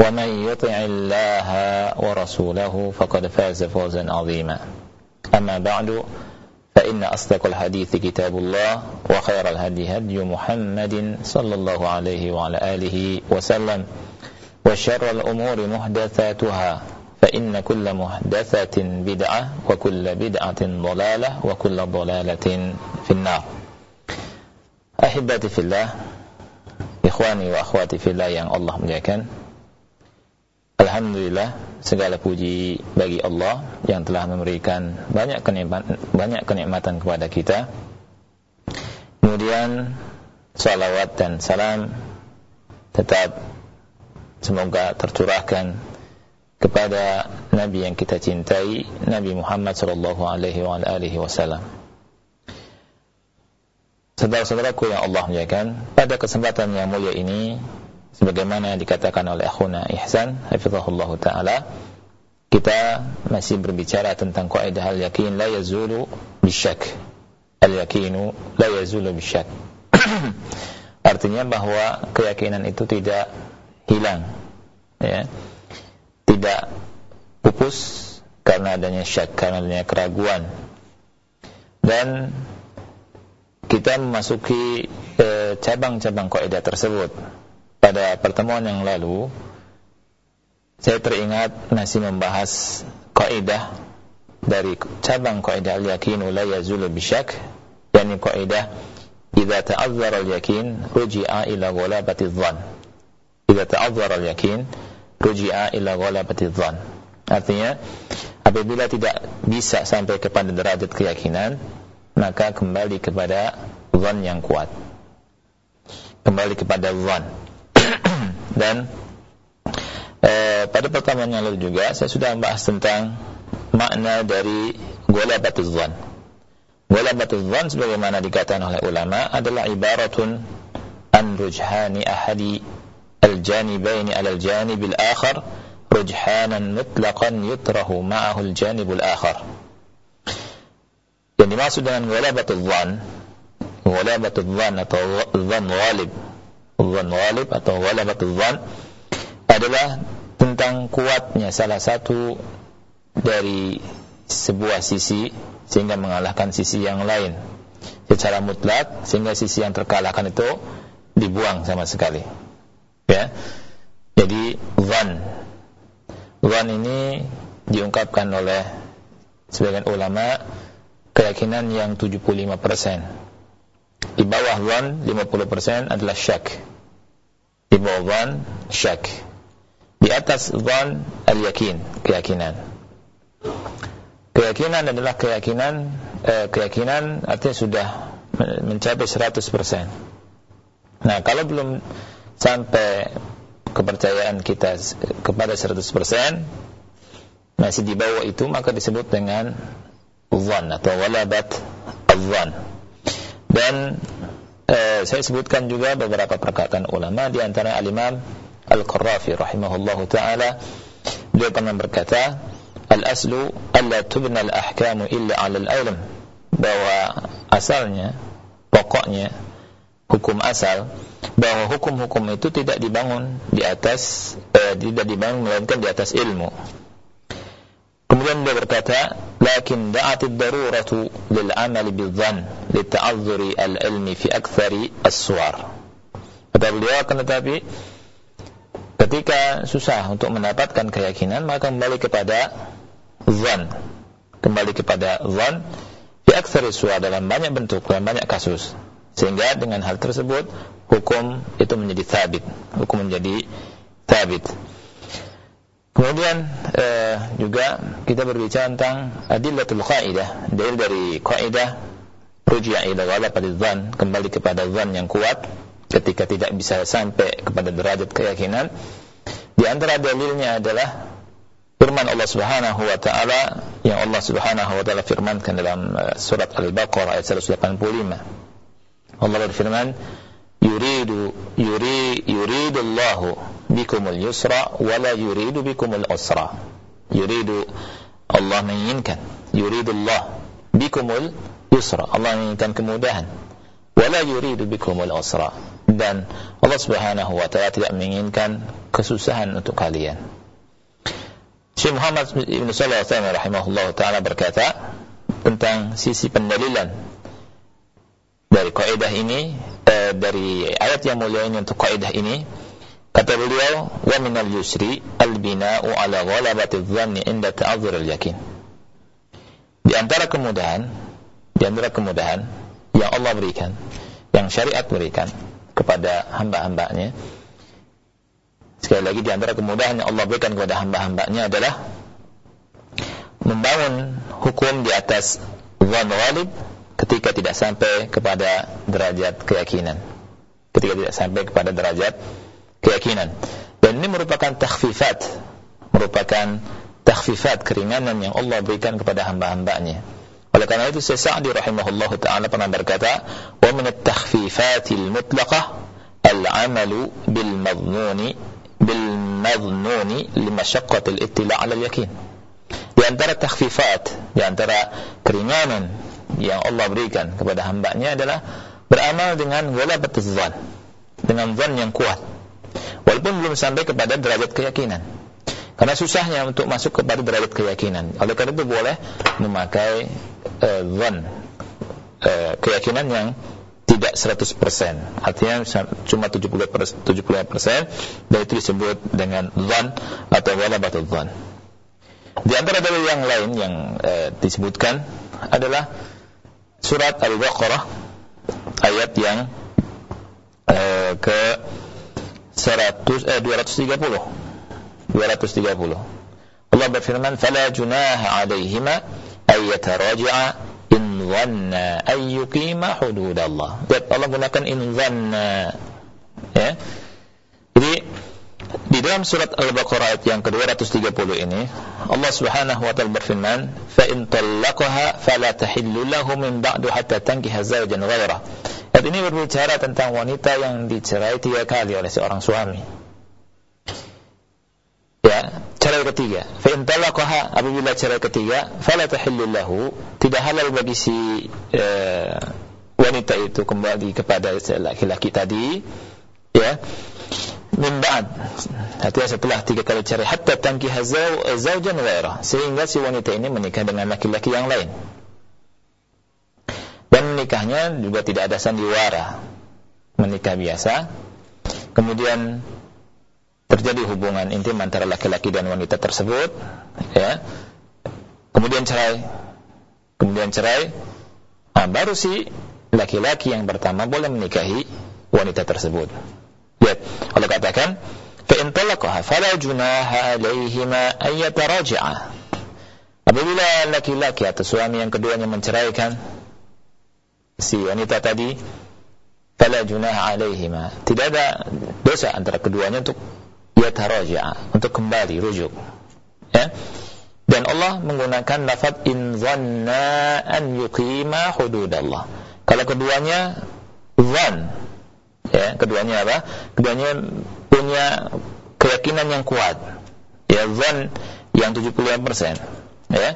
ومن يطع الله ورسوله فقد فاز فوزا عظيما. أما بعد فإن أصدق الحديث كتاب الله وخير الهدي هدي محمد صلى الله عليه وعلى آله وسلم. وشر الأمور محدثاتها فإن كل محدثة بدعة وكل بدعة ضلالة وكل ضلالة في النار. أحبتي في الله إخواني وأخواتي في الله yang Allah muliakan. Alhamdulillah segala puji bagi Allah yang telah memberikan banyak kenikmatan, banyak kenikmatan kepada kita. Kemudian salawat dan salam tetap semoga tercurahkan kepada Nabi yang kita cintai, Nabi Muhammad sallallahu alaihi wasallam. Saudara-saudaraku yang Allah muliakan, pada kesempatan yang mulia ini sebagaimana dikatakan oleh akhuna Ihsan hafizahullah taala kita masih berbicara tentang kaidah al-yakin la yazulu bisyak al-yakinu la yazulu bisyak artinya bahwa keyakinan itu tidak hilang ya. Tidak pupus karena adanya syak karena adanya keraguan. Dan kita memasuki eh, cabang-cabang eh, kaidah tersebut pada pertemuan yang lalu saya teringat masih membahas kaidah dari cabang kaidah al-yakin la yazulu bisyak yakni kaidah idza ta'azzara al-yakin ruji'a ila ghalabati dhann. Idza ta'azzara al-yakin ruji'a ila ghalabati dhann. Artinya apabila tidak bisa sampai kepada derajat keyakinan maka kembali kepada dhann yang kuat. Kembali kepada dhann dan eh, pada pertemuan yang lalu juga saya sudah membahas tentang makna dari ghalabatuz zan. Ghalabatuz zan sebagaimana dikatakan oleh ulama adalah ibaratun an rujhani ahadi al-janibaini ala al-janib al-akhar rujhanan mutlaqan yutrahu ma'ahu al-janib al-akhar. Yang dimaksud dengan ghalabatuz zan, ghalabatuz zan atau zan ghalib Zan walib atau walabatul zan adalah tentang kuatnya salah satu dari sebuah sisi sehingga mengalahkan sisi yang lain. Secara mutlak sehingga sisi yang terkalahkan itu dibuang sama sekali. Ya. Jadi zan zan ini diungkapkan oleh sebagian ulama keyakinan yang 75% di bawah zan 50% adalah syak di bawah zan syak di atas zan al-yakin keyakinan. Keyakinan adalah keyakinan eh, keyakinan artinya sudah mencapai 100% nah kalau belum sampai kepercayaan kita kepada 100% masih di bawah itu maka disebut dengan zan atau walabat al-zan dan eh, saya sebutkan juga beberapa perkataan ulama di antara al-Imam Al-Qurrafi rahimahullahu taala beliau pernah berkata al-aslu alla tubna al-ahkamu illa 'ala al-ilm bahwa asalnya pokoknya hukum asal bahwa hukum-hukum itu tidak dibangun di atas eh, tidak dibangun melainkan di atas ilmu. Kemudian dia berkata, "Lakin da'at ad-daruratu lil 'amal bil-dhann li ta'azzuri al-ilmi fi aktsari as-suwar." Kata beliau akan tetapi ketika susah untuk mendapatkan keyakinan maka kembali kepada zan. Kembali kepada zan di aksar suara dalam banyak bentuk dalam banyak kasus sehingga dengan hal tersebut hukum itu menjadi thabit hukum menjadi thabit kemudian eh, juga kita berbicara tentang adillatul qaidah dalil dari qaidah ruji'a ila ghalabatil dhann kembali kepada zan yang kuat ketika tidak bisa sampai kepada derajat keyakinan di antara dalilnya adalah firman Allah Subhanahu wa taala yang Allah Subhanahu wa taala firmankan dalam uh, surat Al-Baqarah ayat 185. Allah berfirman, "Yuridu yuri yuridu Allah bikumul yusra wa la yuridu bikumul usra." Yuridu Allah menginginkan, yuridu Allah bikumul yusra. Allah menginginkan kemudahan. Wala yuridu bikumul usra. Dan Allah Subhanahu wa taala tidak menginginkan kesusahan untuk kalian. Syekh Muhammad Ibn Salih al rahimahullah ta'ala berkata tentang sisi pendalilan dari kaidah ini eh, dari ayat yang mulia ini untuk kaidah ini kata beliau wa yusri al bina'u ala ghalabati dhanni inda ta'azzur al yakin di antara kemudahan di antara kemudahan yang Allah berikan yang syariat berikan kepada hamba-hambanya Sekali lagi di antara kemudahan yang Allah berikan kepada hamba-hambanya adalah membangun hukum di atas zon walid ketika tidak sampai kepada derajat keyakinan. Ketika tidak sampai kepada derajat keyakinan. Dan ini merupakan takhfifat, merupakan takhfifat keringanan yang Allah berikan kepada hamba-hambanya. Oleh karena itu Syekh Sa'di rahimahullahu taala pernah berkata, "Wa min at-takhfifatil mutlaqah al-'amalu bil madhnuni bil madhnuni limasyaqqatil ittila' 'ala yakin. Di antara takhfifat, di antara keringanan yang Allah berikan kepada hambanya adalah beramal dengan ghalabatuz zan, dengan zan yang kuat. Walaupun belum sampai kepada derajat keyakinan. Karena susahnya untuk masuk kepada derajat keyakinan. Oleh karena itu boleh memakai uh, zan, uh, keyakinan yang tidak 100%. Artinya cuma 70 75% dan itu disebut dengan zan atau walabatul zan. Di antara dalil yang lain yang eh, disebutkan adalah surat Al-Baqarah ayat yang eh, ke 100 eh 230 230 Allah berfirman fala junaha alaihima ay yataraja'a in dhanna ay yuqima hududallah. Lihat Allah gunakan in dhanna. Ya. Jadi di dalam surat Al-Baqarah ayat yang ke-230 ini Allah Subhanahu wa taala berfirman, "Fa in talaqaha fala tahillu lahu min ba'du hatta tankiha zawjan ghairah." Ayat ini berbicara tentang wanita yang dicerai tiga kali oleh seorang suami cerai ketiga. Fa in talaqaha apabila cerai ketiga, fala tahillu lahu, tidak halal bagi si uh, wanita itu kembali kepada laki-laki tadi, ya. Min ba'd, artinya setelah tiga kali cerai hatta tankiha zawjan ghairah, sehingga si wanita ini menikah dengan laki-laki yang lain. Dan nikahnya juga tidak ada sandiwara. Menikah biasa. Kemudian terjadi hubungan intim antara laki-laki dan wanita tersebut ya. Kemudian cerai. Kemudian cerai. Nah, baru si laki-laki yang pertama boleh menikahi wanita tersebut. Lihat Allah katakan fa in talaqaha fala junaha alaihima apabila laki-laki atau suami yang keduanya menceraikan si wanita tadi fala junaha alaihima. Tidak ada dosa antara keduanya untuk yataraja'a untuk kembali rujuk. Ya? Dan Allah menggunakan lafaz in zanna an yuqima hududallah. Kalau keduanya zan ya keduanya apa? Keduanya punya keyakinan yang kuat. Ya zan yang 75% ya.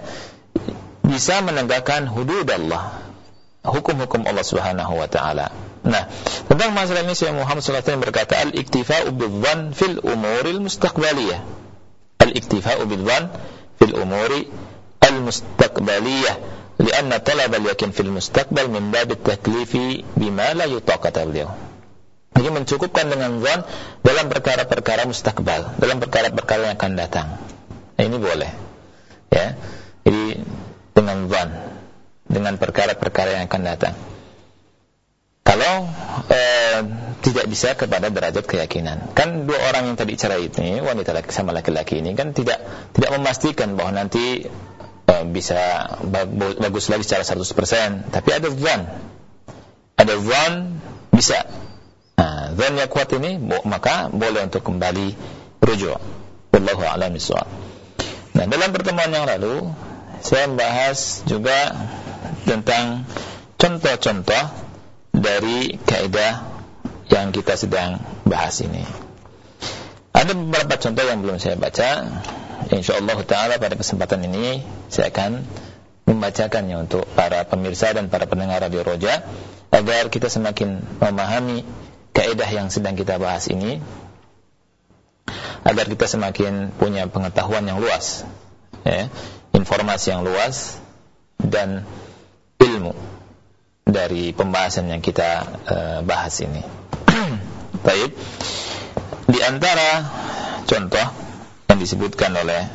Bisa menegakkan hudud Allah hukum-hukum Allah Subhanahu wa taala Nah, tentang masalah ini Syekh Muhammad SAW berkata al-iktifa'u bidzan fil umuril mustaqbaliyah. Al-iktifa'u bidzan fil umuri al-mustaqbaliyah. لأن طلب اليقين في المستقبل من باب التكليف بما لا يطاقة beliau. Jadi mencukupkan dengan zon dalam perkara-perkara mustakbal, dalam perkara-perkara yang akan datang. Nah, ini boleh. Ya. Jadi dengan zon. dengan perkara-perkara yang akan datang. Kalau eh, tidak bisa kepada derajat keyakinan, kan dua orang yang tadi cerai ini wanita laki sama laki-laki ini kan tidak tidak memastikan bahwa nanti eh, bisa bagus lagi secara 100%, tapi ada zon, ada zon bisa. Nah, zon yang kuat ini maka boleh untuk kembali rujuk. Wallahu a'lam Nah, dalam pertemuan yang lalu saya membahas juga tentang contoh-contoh dari kaidah yang kita sedang bahas ini. Ada beberapa contoh yang belum saya baca. Insyaallah taala pada kesempatan ini saya akan membacakannya untuk para pemirsa dan para pendengar Radio Roja agar kita semakin memahami kaidah yang sedang kita bahas ini agar kita semakin punya pengetahuan yang luas ya, informasi yang luas dan ilmu dari pembahasan yang kita uh, bahas ini. Baik. Di antara contoh yang disebutkan oleh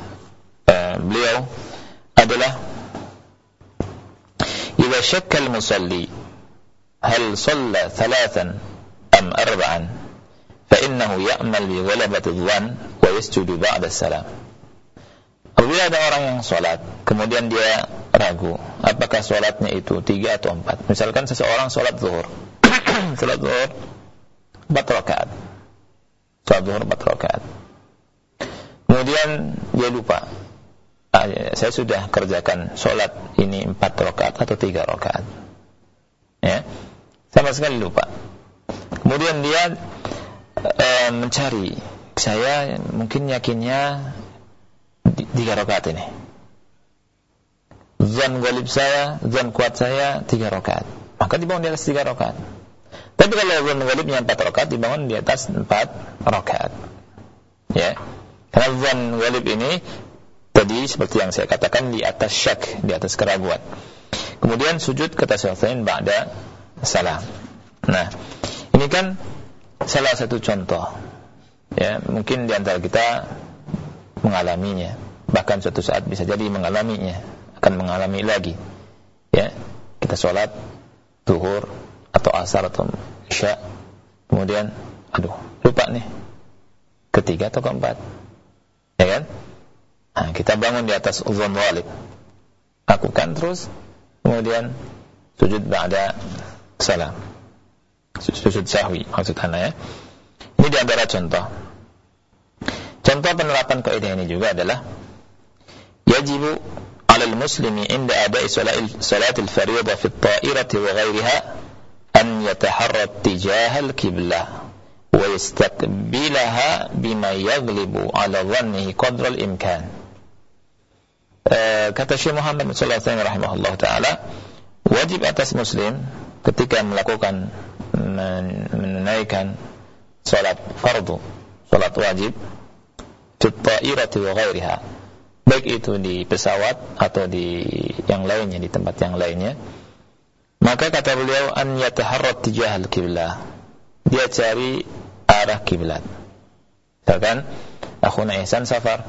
uh, beliau adalah "Idza syakka al-musalli hal shalla thalathan am arba'an fa innahu ya'mal bi ghalabati dhann wa yasjudu ba'da salam." Apabila ada orang yang sholat, kemudian dia ragu, apakah sholatnya itu tiga atau empat? Misalkan seseorang sholat zuhur, sholat zuhur empat rakaat, sholat zuhur empat rakaat. Kemudian dia lupa, ah, ya, saya sudah kerjakan sholat ini empat rakaat atau tiga rakaat. Ya, sama sekali lupa. Kemudian dia e, mencari, saya mungkin yakinnya tiga rakaat ini. Zan galib saya, zan kuat saya tiga rakaat. Maka dibangun di atas tiga rakaat. Tapi kalau zan galibnya empat rakaat, dibangun di atas empat rakaat. Ya, karena zan galib ini tadi seperti yang saya katakan di atas syak, di atas keraguan. Kemudian sujud kata Syaitan ba'da salam. Nah, ini kan salah satu contoh. Ya, mungkin di antara kita mengalaminya bahkan suatu saat bisa jadi mengalaminya akan mengalami lagi. Ya kita sholat tuhur atau asar atau isya kemudian aduh lupa nih ketiga atau keempat. Ya kan? Nah, kita bangun di atas uzun walid lakukan terus kemudian sujud ba'da salam. Sujud sahwi maksud ya. Ini di antara contoh. Contoh penerapan kaidah ini juga adalah yajibu 'ala al-muslimi 'inda ada'i salat al-fariidah fi at-ta'irati wa ghayriha an yataharra ittijah al-qiblah wa yastaqbilaha bima yaghlibu 'ala dhannihi qadra al-imkan. kata Syekh Muhammad sallallahu alaihi wasallam rahimahullah taala wajib atas muslim ketika melakukan menunaikan salat fardu salat wajib fit wa ghairiha baik itu di pesawat atau di yang lainnya di tempat yang lainnya. Maka kata beliau an yataharrat tijahal kiblah dia cari arah kiblat misalkan akhuna ihsan safar.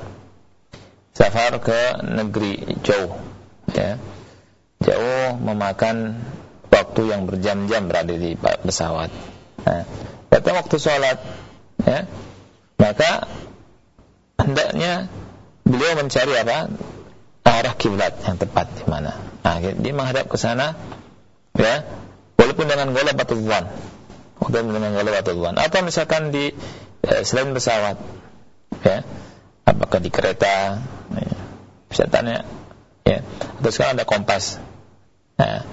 Safar ke negeri jauh ya. Jauh memakan waktu yang berjam-jam berada di pesawat. Nah, datang waktu sholat ya. Maka hendaknya beliau mencari apa? Arah kiblat yang tepat di mana. Nah, dia menghadap ke sana, ya, walaupun dengan batu tuan, walaupun dengan batu tuan, atau misalkan di eh, selain pesawat, ya, apakah di kereta, ya, bisa tanya, ya, atau sekarang ada kompas, nah,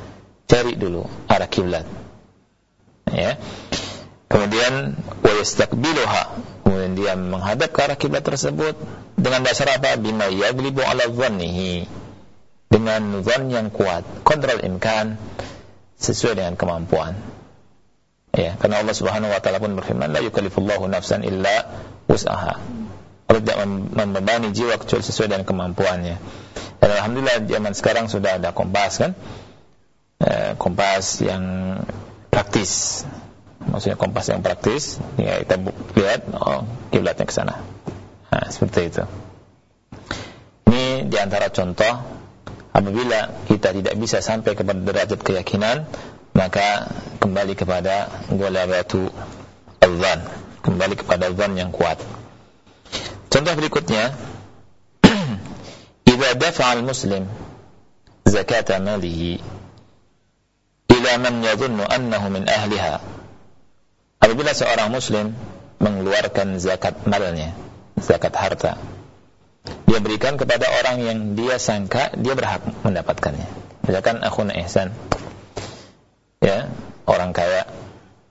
cari dulu arah kiblat, ya, kemudian wa yastaqbiluha kemudian dia menghadap ke arah kiblat tersebut. Dengan dasar apa? Bima yaglibu ala dhannihi. Dengan zon yang kuat. Kontrol imkan. Sesuai dengan kemampuan. Ya karena Allah Subhanahu wa taala pun berfirman la yukallifullahu nafsan illa wus'aha. Allah tidak membebani jiwa kecuali sesuai dengan kemampuannya. Dan alhamdulillah zaman sekarang sudah ada kompas kan? Eh, kompas yang praktis maksudnya kompas yang praktis ya kita lihat oh kiblatnya ke sana. Nah, seperti itu. Ini di antara contoh apabila kita tidak bisa sampai kepada derajat keyakinan maka kembali kepada batu al-dhan kembali kepada zan yang kuat. Contoh berikutnya idza dafa'a al-muslim zakata malihi ila man yadhunnu annahu min ahliha apabila seorang muslim mengeluarkan zakat malnya zakat harta dia berikan kepada orang yang dia sangka dia berhak mendapatkannya. Misalkan akhuna ihsan. Ya orang kaya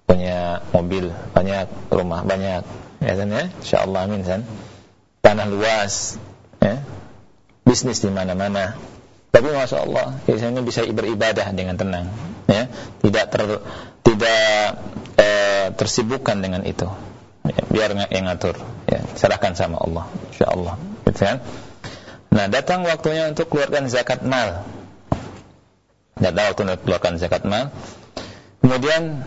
punya mobil banyak rumah banyak ya kan ya? Insyaallah amin san tanah luas ya? Bisnis di mana-mana. Tapi masya Allah biasanya bisa beribadah dengan tenang ya? Tidak ter, tidak eh, tersibukkan dengan itu. Ya, biar yang ngatur. Ya serahkan sama Allah. Insya Allah gitu kan? Nah datang waktunya untuk keluarkan zakat mal. Datang waktu untuk keluarkan zakat mal. Kemudian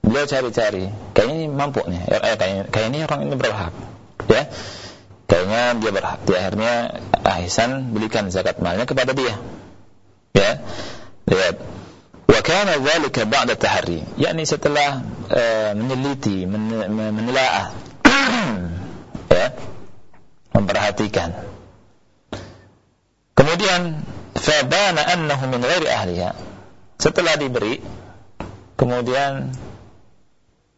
beliau cari-cari. Kayaknya ini mampu nih. Eh, kayaknya, kayaknya orang ini berhak. Ya. Kayaknya dia berhak. Di akhirnya Ahsan belikan zakat malnya kepada dia. Ya. Lihat wa kana dzalika ba'da tahri yakni setelah uh, meneliti men, menelaah. Ya. Memperhatikan. Kemudian fabana annahu min ghairi ahliha. Setelah diberi kemudian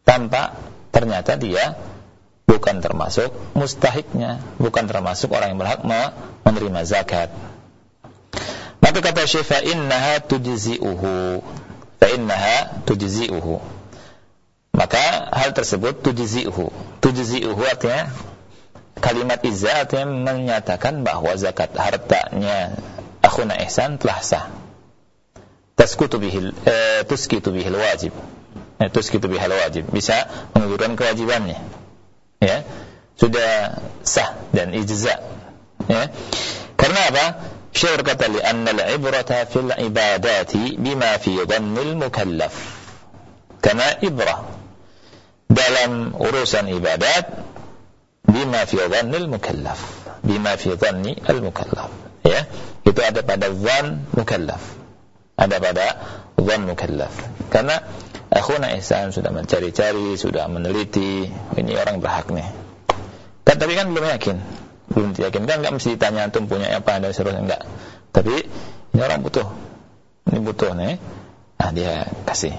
tampak ternyata dia bukan termasuk mustahiknya, bukan termasuk orang yang berhak menerima zakat. Maka kata Syekh fa innaha tujzi'uhu. Fa innaha tujzi'uhu. Maka hal tersebut tujzi'uhu. Tujzi'uhu artinya kalimat izah artinya menyatakan bahwa zakat hartanya akhuna ihsan telah sah. Taskutu bihil eh, tuskitu bihil wajib terus gitu bihal wajib bisa menggugurkan kewajibannya ya sudah sah dan ijza ya karena apa Syekh berkata li anna al-ibrata fil ibadati bima fi dhannil mukallaf. Karena ibrah dalam urusan ibadat bima fi dhannil mukallaf. Bima fi dhanni al-mukallaf ya itu ada pada zan mukallaf. Ada pada zan mukallaf. Karena Akhuna Ihsan sudah mencari-cari, sudah meneliti, ini orang berhak nih. Kan, tapi kan belum yakin. Belum yakin kan enggak mesti ditanya antum punya apa dan seterusnya enggak. Tapi ini orang butuh. Ini butuh nih. Nah, dia kasih.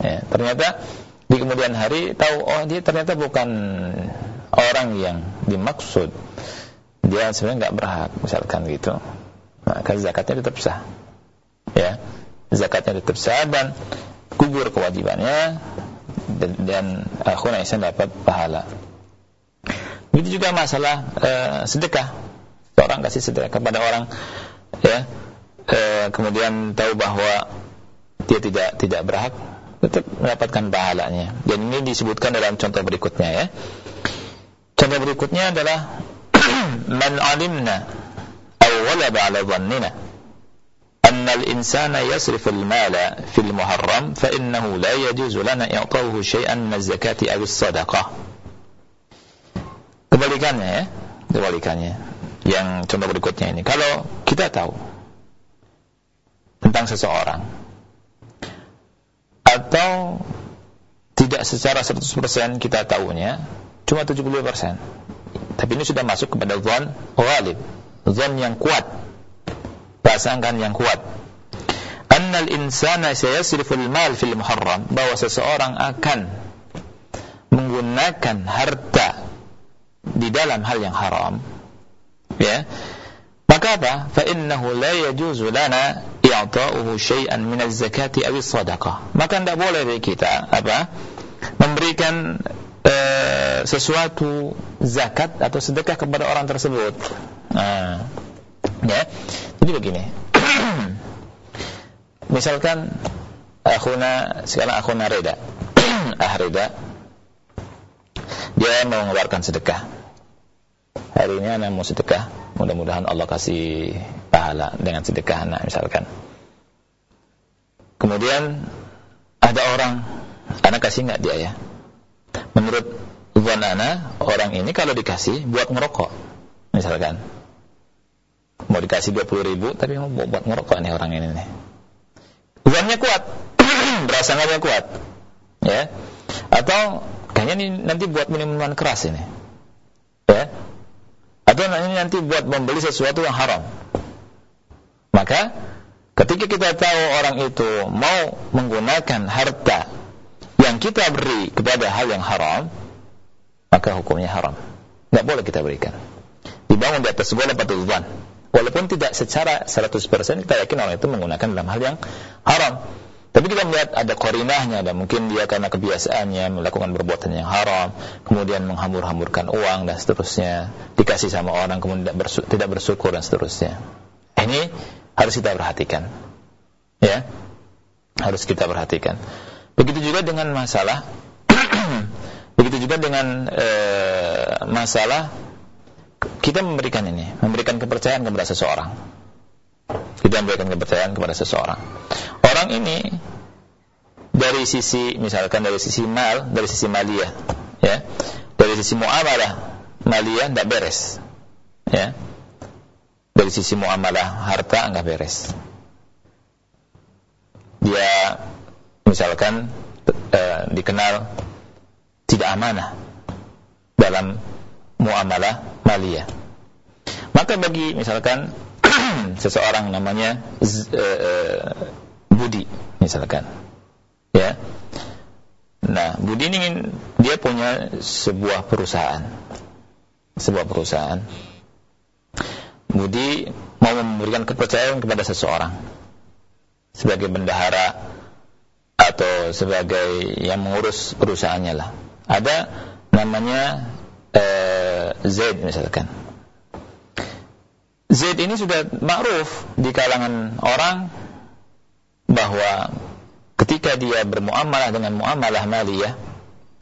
Ya, ternyata di kemudian hari tahu oh dia ternyata bukan orang yang dimaksud. Dia sebenarnya enggak berhak misalkan gitu. Maka zakatnya tetap sah. Ya. Zakatnya tetap sah dan gugur kewajibannya dan, dan akhuna ihsan dapat pahala. Begitu juga masalah e, sedekah. Seorang kasih sedekah kepada orang ya. E, kemudian tahu bahwa dia tidak tidak berhak tetap mendapatkan pahalanya. Dan ini disebutkan dalam contoh berikutnya ya. Contoh berikutnya adalah man alimna aw ghalaba ala dhannina anna al-insana yasrif al-mala fi al-muharram fa innahu la yajuzu lana i'tawuhu shay'an min az-zakati aw as-sadaqah kebalikannya ya. Kebalikannya. Yang contoh berikutnya ini. Kalau kita tahu tentang seseorang atau tidak secara 100% kita tahunya cuma 70% tapi ini sudah masuk kepada zon ghalib zon yang kuat prasangkaan yang kuat. Annal insana sayasriful mal fil muharram bahwa seseorang akan menggunakan harta di dalam hal yang haram. Ya. Maka apa? Fa innahu la yajuzu lana i'ta'uhu syai'an min az-zakati aw as-sadaqah maka tidak boleh bagi kita apa? Memberikan e, sesuatu zakat atau sedekah kepada orang tersebut. Nah. Ya. Jadi begini. Misalkan akhuna sekarang akhuna Reda. ah Reda. Dia mau mengeluarkan sedekah. Hari ini anak mau sedekah, mudah-mudahan Allah kasih pahala dengan sedekah anak misalkan. Kemudian ada orang, anak kasih nggak dia ya? Menurut Zon orang ini kalau dikasih buat ngerokok, misalkan. Mau dikasih 20 ribu tapi mau buat ngerokok nih orang ini nih. Uangnya kuat. Berasa nggak kuat ya? Atau kayaknya ini nanti buat minuman keras ini ya atau nanti buat membeli sesuatu yang haram. Maka ketika kita tahu orang itu mau menggunakan harta yang kita beri kepada hal yang haram maka hukumnya haram. Nggak boleh kita berikan. Dibangun di atas sebuah lepatul Walaupun tidak secara 100% kita yakin orang itu menggunakan dalam hal yang haram. Tapi kita melihat ada korinahnya, dan mungkin dia karena kebiasaannya melakukan perbuatan yang haram, kemudian menghambur-hamburkan uang dan seterusnya, dikasih sama orang kemudian tidak, bersyukur, tidak bersyukur dan seterusnya. Ini harus kita perhatikan. Ya. Harus kita perhatikan. Begitu juga dengan masalah begitu juga dengan e, masalah kita memberikan ini, memberikan kepercayaan kepada seseorang. Kita memberikan kepercayaan kepada seseorang. Orang ini dari sisi misalkan dari sisi mal, dari sisi maliyah, ya. Dari sisi muamalah maliyah tidak beres. Ya. Dari sisi muamalah harta enggak beres. Dia misalkan uh, dikenal tidak amanah dalam muamalah maliyah. Maka bagi misalkan seseorang namanya uh, Budi misalkan ya. Nah, Budi ini ingin dia punya sebuah perusahaan. Sebuah perusahaan. Budi mau memberikan kepercayaan kepada seseorang sebagai bendahara atau sebagai yang mengurus perusahaannya lah. Ada namanya uh, Zaid misalkan. Zaid ini sudah ma'ruf di kalangan orang bahwa ketika dia bermuamalah dengan muamalah maliyah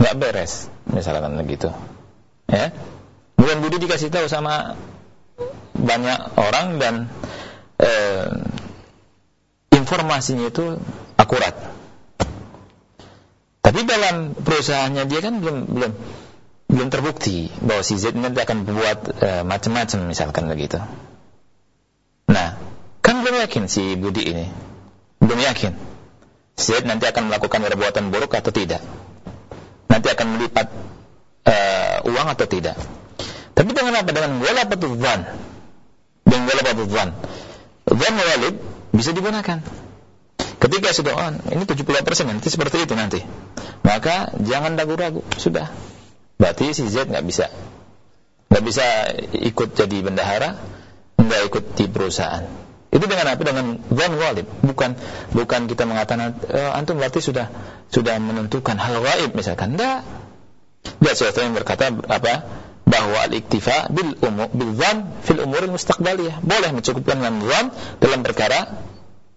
nggak beres misalkan begitu. Ya. Kemudian Budi dikasih tahu sama banyak orang dan eh, informasinya itu akurat. Tapi dalam perusahaannya dia kan belum belum belum terbukti bahwa si Z nanti akan buat e, macam-macam misalkan begitu. Nah, kan belum yakin si Budi ini. Belum yakin. Z nanti akan melakukan perbuatan buruk atau tidak. Nanti akan melipat e, uang atau tidak. Tapi dengan apa? Dengan wala dzan. Dengan wala dzan. Dzan walid bisa digunakan. Ketika sudah on, ini 70% nanti seperti itu nanti. Maka jangan ragu-ragu, sudah Berarti si Z nggak bisa nggak bisa ikut jadi bendahara, nggak ikut di perusahaan. Itu dengan apa? Dengan zon walid. Bukan bukan kita mengatakan e, antum berarti sudah sudah menentukan hal gaib misalkan. Enggak. Dia sesuatu yang berkata apa? bahwa al-iktifa bil umur bil zan fil umur mustaqbaliyah. Boleh mencukupkan dengan zan dalam perkara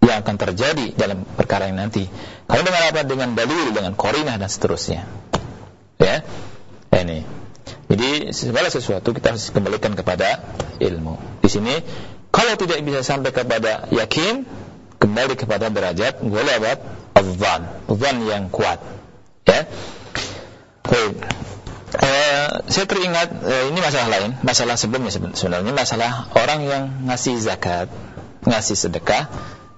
yang akan terjadi dalam perkara yang nanti. Kalau dengan apa? Dengan dalil, dengan korinah dan seterusnya. Ya. Ini. Jadi segala sesuatu kita harus kembalikan kepada ilmu. Di sini kalau tidak bisa sampai kepada yakin, kembali kepada derajat ghalabat adzan, adzan yang kuat. Ya. Baik. Eh, saya teringat eh, ini masalah lain, masalah sebelumnya sebenarnya masalah orang yang ngasih zakat, ngasih sedekah,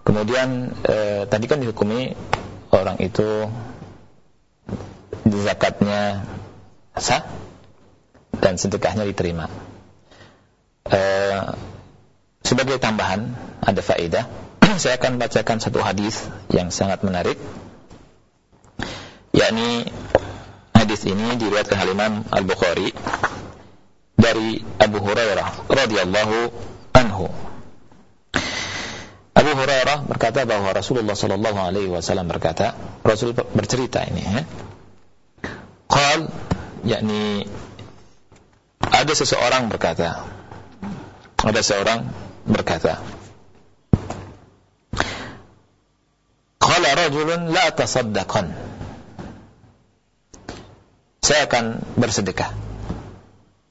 kemudian eh, tadi kan dihukumi orang itu zakatnya sah dan sedekahnya diterima. E, sebagai tambahan ada faedah, saya akan bacakan satu hadis yang sangat menarik, yakni hadis ini diriwayatkan oleh Imam Al Bukhari dari Abu Hurairah radhiyallahu anhu. Abu Hurairah berkata bahwa Rasulullah sallallahu alaihi wasallam berkata, Rasul bercerita ini ya. Qal yakni ada seseorang berkata, ada seorang berkata, Qala rajulun la tasaddaqan. Saya akan bersedekah.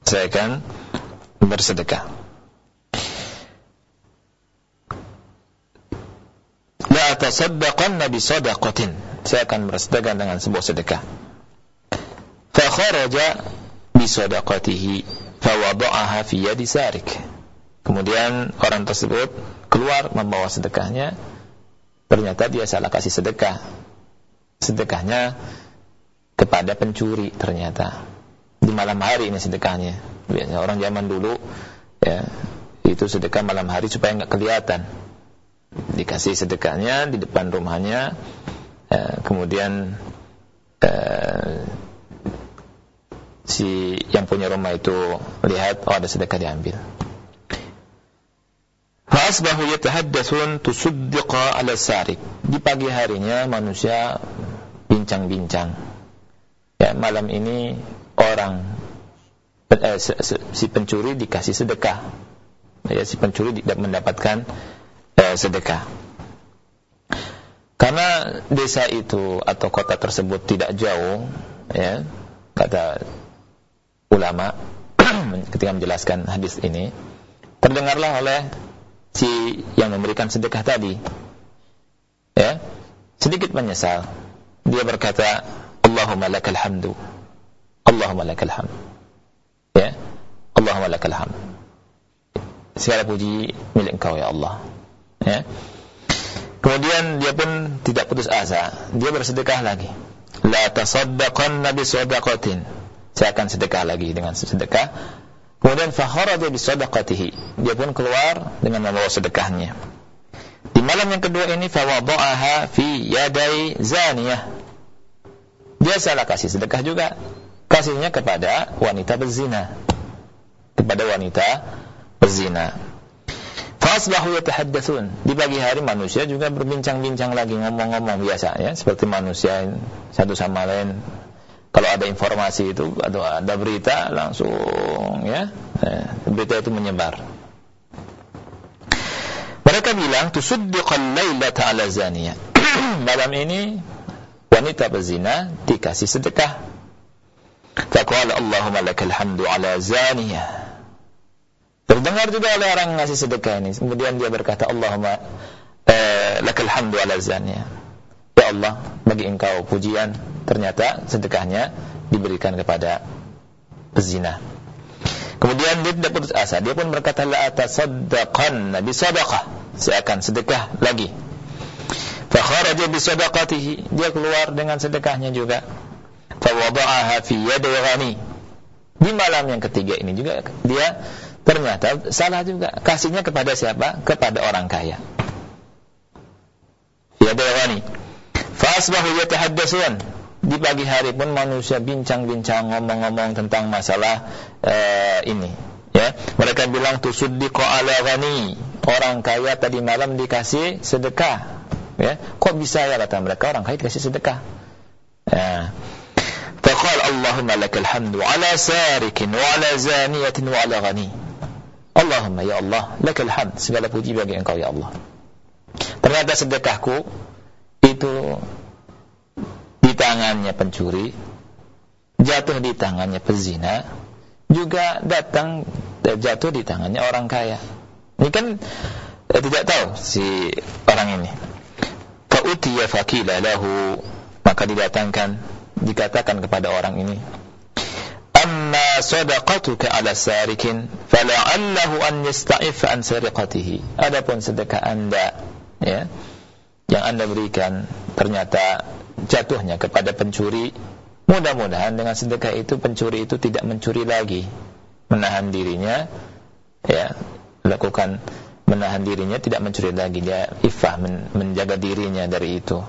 Saya akan bersedekah. La tasaddaqan nabi sadaqatin. Saya akan bersedekah dengan sebuah sedekah. Fa kharaja bisodakatihi fawada'aha fi yadi sarik. Kemudian orang tersebut keluar membawa sedekahnya, ternyata dia salah kasih sedekah. Sedekahnya kepada pencuri ternyata. Di malam hari ini sedekahnya. Biasanya orang zaman dulu ya, itu sedekah malam hari supaya nggak kelihatan. Dikasih sedekahnya di depan rumahnya, ya, eh, kemudian si yang punya rumah itu lihat oh ada sedekah diambil. Fa'asbahu yatahaddatsun tusuddiqa ala sarik. Di pagi harinya manusia bincang-bincang. Ya, malam ini orang eh, si pencuri dikasih sedekah. Ya, si pencuri tidak mendapatkan eh, sedekah. Karena desa itu atau kota tersebut tidak jauh, ya, kata ulama ketika menjelaskan hadis ini, terdengarlah oleh si yang memberikan sedekah tadi. Ya sedikit menyesal. Dia berkata Allahumma lakal hamdu. Allahumma lakal hamd. Ya Allahumma lakal hamd. Segala puji milik engkau ya Allah. Ya. Kemudian dia pun tidak putus asa. Dia bersedekah lagi. La tasaddaqanna bi sadaqatin saya akan sedekah lagi dengan sedekah Kemudian fakharaja bi sadaqatihi. Dia pun keluar dengan membawa sedekahnya. Di malam yang kedua ini fawadha'aha fi yadai zaniyah. Dia salah kasih sedekah juga. Kasihnya kepada wanita berzina. Kepada wanita berzina. Fasbahu yatahaddatsun. Di pagi hari manusia juga berbincang-bincang lagi ngomong-ngomong biasa ya, seperti manusia satu sama lain kalau ada informasi itu atau ada berita langsung ya. Eh, berita itu menyebar. Mereka bilang tusuddiqal lailata ala zaniya. Malam ini wanita berzina dikasih sedekah. Faqala Allahumma lakal hamdu ala zaniya. Terdengar juga oleh orang yang ngasih sedekah ini. Kemudian dia berkata Allahumma eh, lakal hamdu ala zaniya. Ya Allah, bagi engkau pujian, ternyata sedekahnya diberikan kepada pezina. Kemudian dia tidak putus asa, dia pun berkata la atasaddaqan bi sadaqah. Saya akan sedekah lagi. Fa kharaja bi sadaqatihi, dia keluar dengan sedekahnya juga. Fa wada'aha fi yadi ghani. Di malam yang ketiga ini juga dia ternyata salah juga kasihnya kepada siapa? Kepada orang kaya. Yadi ghani. Fasbahu yatahaddatsun. Di pagi hari pun manusia bincang-bincang ngomong-ngomong tentang masalah uh, ini. Ya, mereka bilang tusuddiqu ala ghani. Orang kaya tadi malam dikasih sedekah. Ya, kok bisa ya kata mereka orang kaya dikasih sedekah. Ya. Faqal Allahumma lakal hamdu ala sarikin wa ala zaniyatin wa ala ghani. Allahumma ya Allah, lakal hamd, segala puji bagi Engkau ya Allah. Ternyata sedekahku itu di tangannya pencuri, jatuh di tangannya pezina, juga datang eh, jatuh di tangannya orang kaya. Ini kan eh, tidak tahu si orang ini. Fa'utiya fakila lahu maka didatangkan dikatakan kepada orang ini amma sadaqatuka ala sarikin fala'allahu an yasta'if an sariqatihi adapun sedekah anda ya yang Anda berikan ternyata jatuhnya kepada pencuri, mudah-mudahan dengan sedekah itu pencuri itu tidak mencuri lagi, menahan dirinya, ya, lakukan menahan dirinya tidak mencuri lagi, dia ifah men menjaga dirinya dari itu.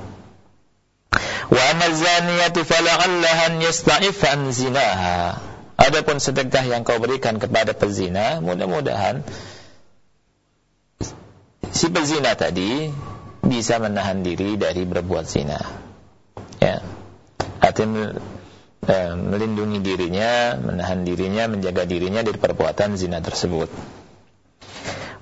Wa amal zaniyatu fala'allahan yasta'ifan zinaha. Adapun sedekah yang kau berikan kepada pezina, mudah-mudahan si pezina tadi bisa menahan diri dari berbuat zina. Ya. Artinya eh, melindungi dirinya, menahan dirinya, menjaga dirinya dari perbuatan zina tersebut.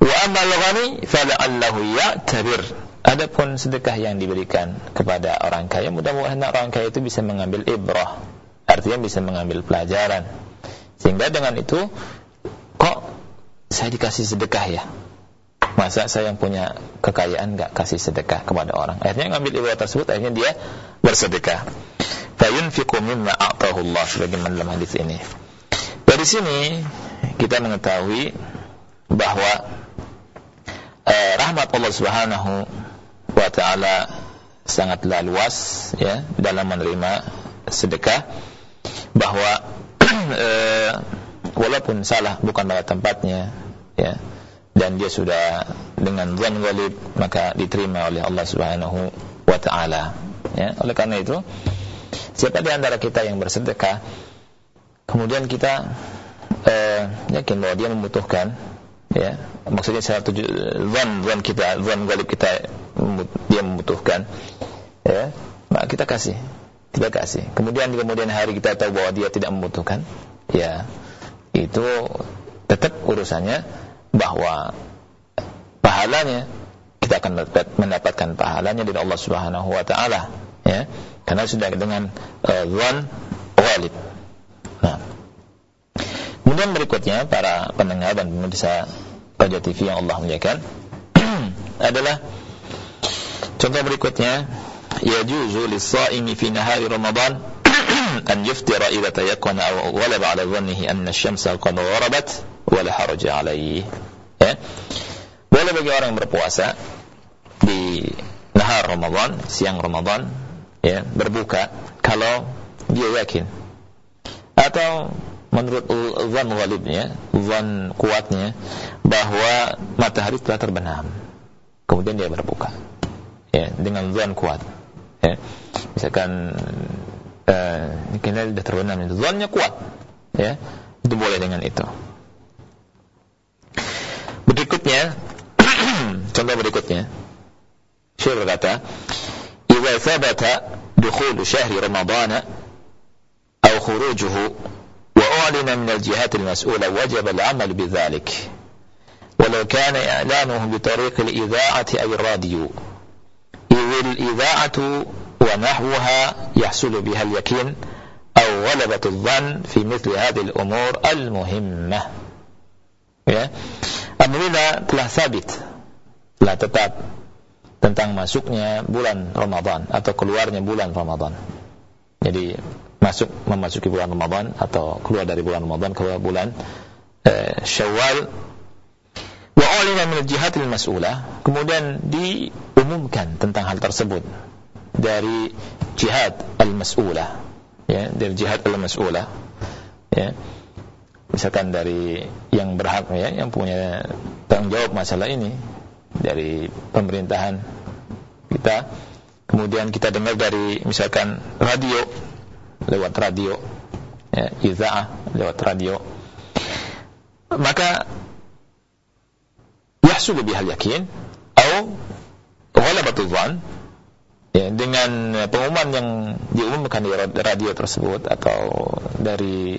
Wa amal ghani fala'allahu ya'tabir. Adapun sedekah yang diberikan kepada orang kaya, mudah-mudahan orang kaya itu bisa mengambil ibrah. Artinya bisa mengambil pelajaran. Sehingga dengan itu, kok saya dikasih sedekah ya? Masa saya yang punya kekayaan nggak kasih sedekah kepada orang? Akhirnya ngambil ibadah tersebut, akhirnya dia bersedekah. Fayunfiqu mimma a'tahu Allah sebagaimana dalam hadis ini. Dari sini kita mengetahui bahwa eh, rahmat Allah Subhanahu wa taala sangatlah luas ya dalam menerima sedekah bahwa eh, walaupun salah bukan pada tempatnya ya dan dia sudah dengan zan walid maka diterima oleh Allah Subhanahu wa taala. Ya oleh karena itu siapa di antara kita yang bersedekah kemudian kita eh, yakin bahwa dia membutuhkan ya maksudnya secara tujuh zan zan kita zan galib kita dia membutuhkan ya maka kita kasih kita kasih. Kemudian di kemudian hari kita tahu bahwa dia tidak membutuhkan ya itu tetap urusannya bahwa pahalanya kita akan mendapatkan pahalanya dari Allah Subhanahu wa taala ya. Karena sudah dengan uh, zan walid nah. Kemudian berikutnya para pendengar dan pemirsa Raja TV yang Allah muliakan adalah contoh berikutnya. Yajuzu lis-sha'imi fi nahari Ramadan idza tayaqqana aw ghalaba ala dhannihi anna asy-syamsa qad gharabat wa la haraja alayhi. ya boleh bagi orang yang berpuasa di nahar Ramadan siang Ramadan ya berbuka kalau dia yakin atau menurut zan ghalibnya, zan kuatnya bahwa matahari telah terbenam. Kemudian dia berbuka. Ya, dengan zan kuat. Ya. Misalkan eh uh, sudah terbenam itu kuat. Ya. Itu boleh dengan itu. Berikutnya contoh berikutnya. Syekh berkata, "Idza thabata dukhul syahri Ramadan atau khurujuhu أعلن من الجهات المسؤولة وجب العمل بذلك ولو كان إعلانه بطريق الإذاعة أي الراديو إذ الإذاعة ونحوها يحصل بها اليقين أو غلبة الظن في مثل هذه الأمور المهمة ya. Apabila telah sabit telah tetap tentang masuknya bulan Ramadan atau keluarnya bulan Ramadan. Jadi masuk memasuki bulan Ramadan atau keluar dari bulan Ramadan ke bulan uh, Syawal. Wa ulina min al mas'ulah kemudian diumumkan tentang hal tersebut dari jihad al-mas'ulah ya dari jihad al-mas'ulah ya misalkan dari yang berhak ya yang punya tanggung jawab masalah ini dari pemerintahan kita. Kemudian kita dengar dari misalkan radio lewat radio ya, iza'ah lewat radio. Maka yahsul bihal yakin atau ghalabatul dhan ya dengan pengumuman yang diumumkan di radio tersebut atau dari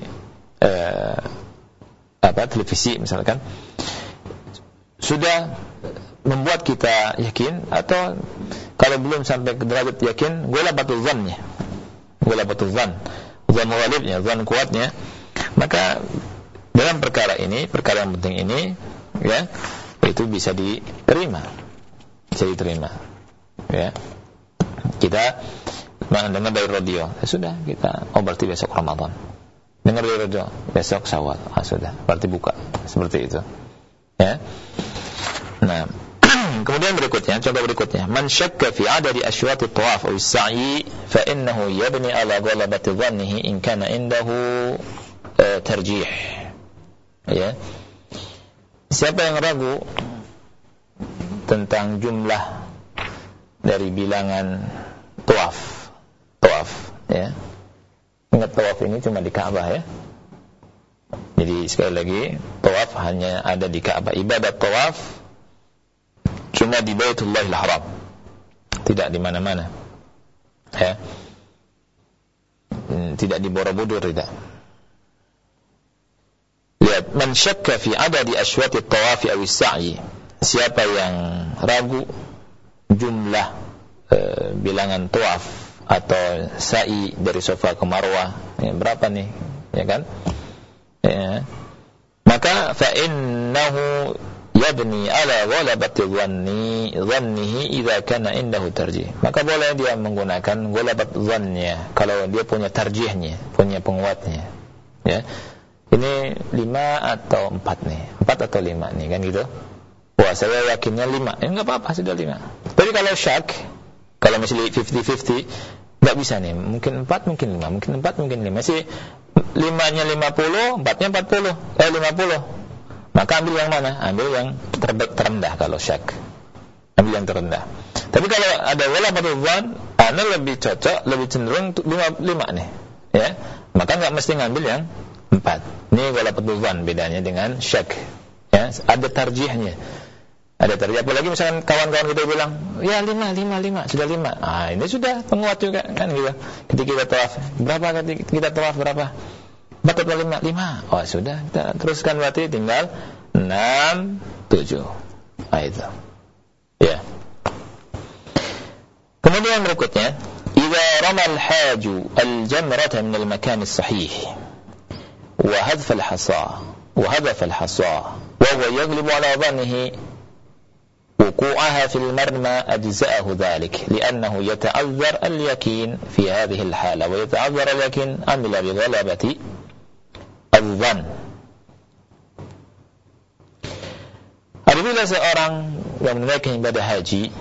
eh, apa televisi misalkan sudah membuat kita yakin atau kalau belum sampai ke derajat yakin ghalabatul dhannya ghalabatul zan. Zan walibnya zan kuatnya. Maka dalam perkara ini perkara yang penting ini ya itu bisa diterima. Bisa diterima. Ya. Kita mendengar dari radio. Ya sudah kita oh berarti besok Ramadan. Dengar dari radio besok Syawal. Ah, sudah berarti buka. Seperti itu. Ya. Nah Kemudian berikutnya, contoh berikutnya, man syakka fi adadi asywati tawaf aw sa'i fa innahu yabni ala ghalabati dhannihi in kana indahu uh, tarjih. Ya. Siapa yang ragu tentang jumlah dari bilangan tawaf, tawaf, ya. Ingat tawaf ini cuma di Ka'bah ya. Jadi sekali lagi, tawaf hanya ada di Ka'bah. Ibadat tawaf cuma di Baitullahil Haram. Tidak di mana-mana. Ya. Hmm, tidak di Borobudur tidak. Lihat, man syakka fi adadi aswati tawafi aw sa'i. Siapa yang ragu jumlah e, bilangan tawaf atau sa'i dari sofa ke Marwah, ya, berapa nih? Ya kan? Ya. Maka fa innahu yabni ala ghalabati dhanni dhannihi idza kana indahu tarjih. Maka boleh dia menggunakan ghalabat dhannya kalau dia punya tarjihnya, punya penguatnya. Ya. ini lima atau empat nih. Empat atau lima nih kan gitu? Wah saya yakinnya lima. Eh nggak apa-apa sudah lima. Tapi kalau syak kalau misalnya 50-50 nggak bisa nih. Mungkin empat mungkin lima. Mungkin empat mungkin lima. Masih limanya lima puluh empatnya empat puluh. Eh lima puluh maka ambil yang mana? Ambil yang terendah kalau syak. Ambil yang terendah. Tapi kalau ada wala dzan anda lebih cocok lebih cenderung lima, lima nih ya. Maka nggak mesti ngambil yang empat. Ini wala dzan bedanya dengan syak ya. Ada tarjihnya. Ada tarjih. Apalagi misalkan kawan-kawan kita bilang ya lima lima lima sudah lima. Ah ini sudah penguat juga kan gitu. Ketika kita tawaf berapa ketika kita tawaf berapa atau lima lima oh sudah. Kita teruskan berarti tinggal enam tujuh. Ah itu. Ya. Kemudian berikutnya. إذا رمى الحاج الجمرة من المكان الصحيح وهدف الحصى وهدف الحصى وهو يغلب على ظنه وقوعها في المرمى أجزأه ذلك لأنه يتعذر اليقين في هذه الحالة ويتعذر اليقين عمل بغلبة adzan. Apabila seorang yang menunaikan ibadah haji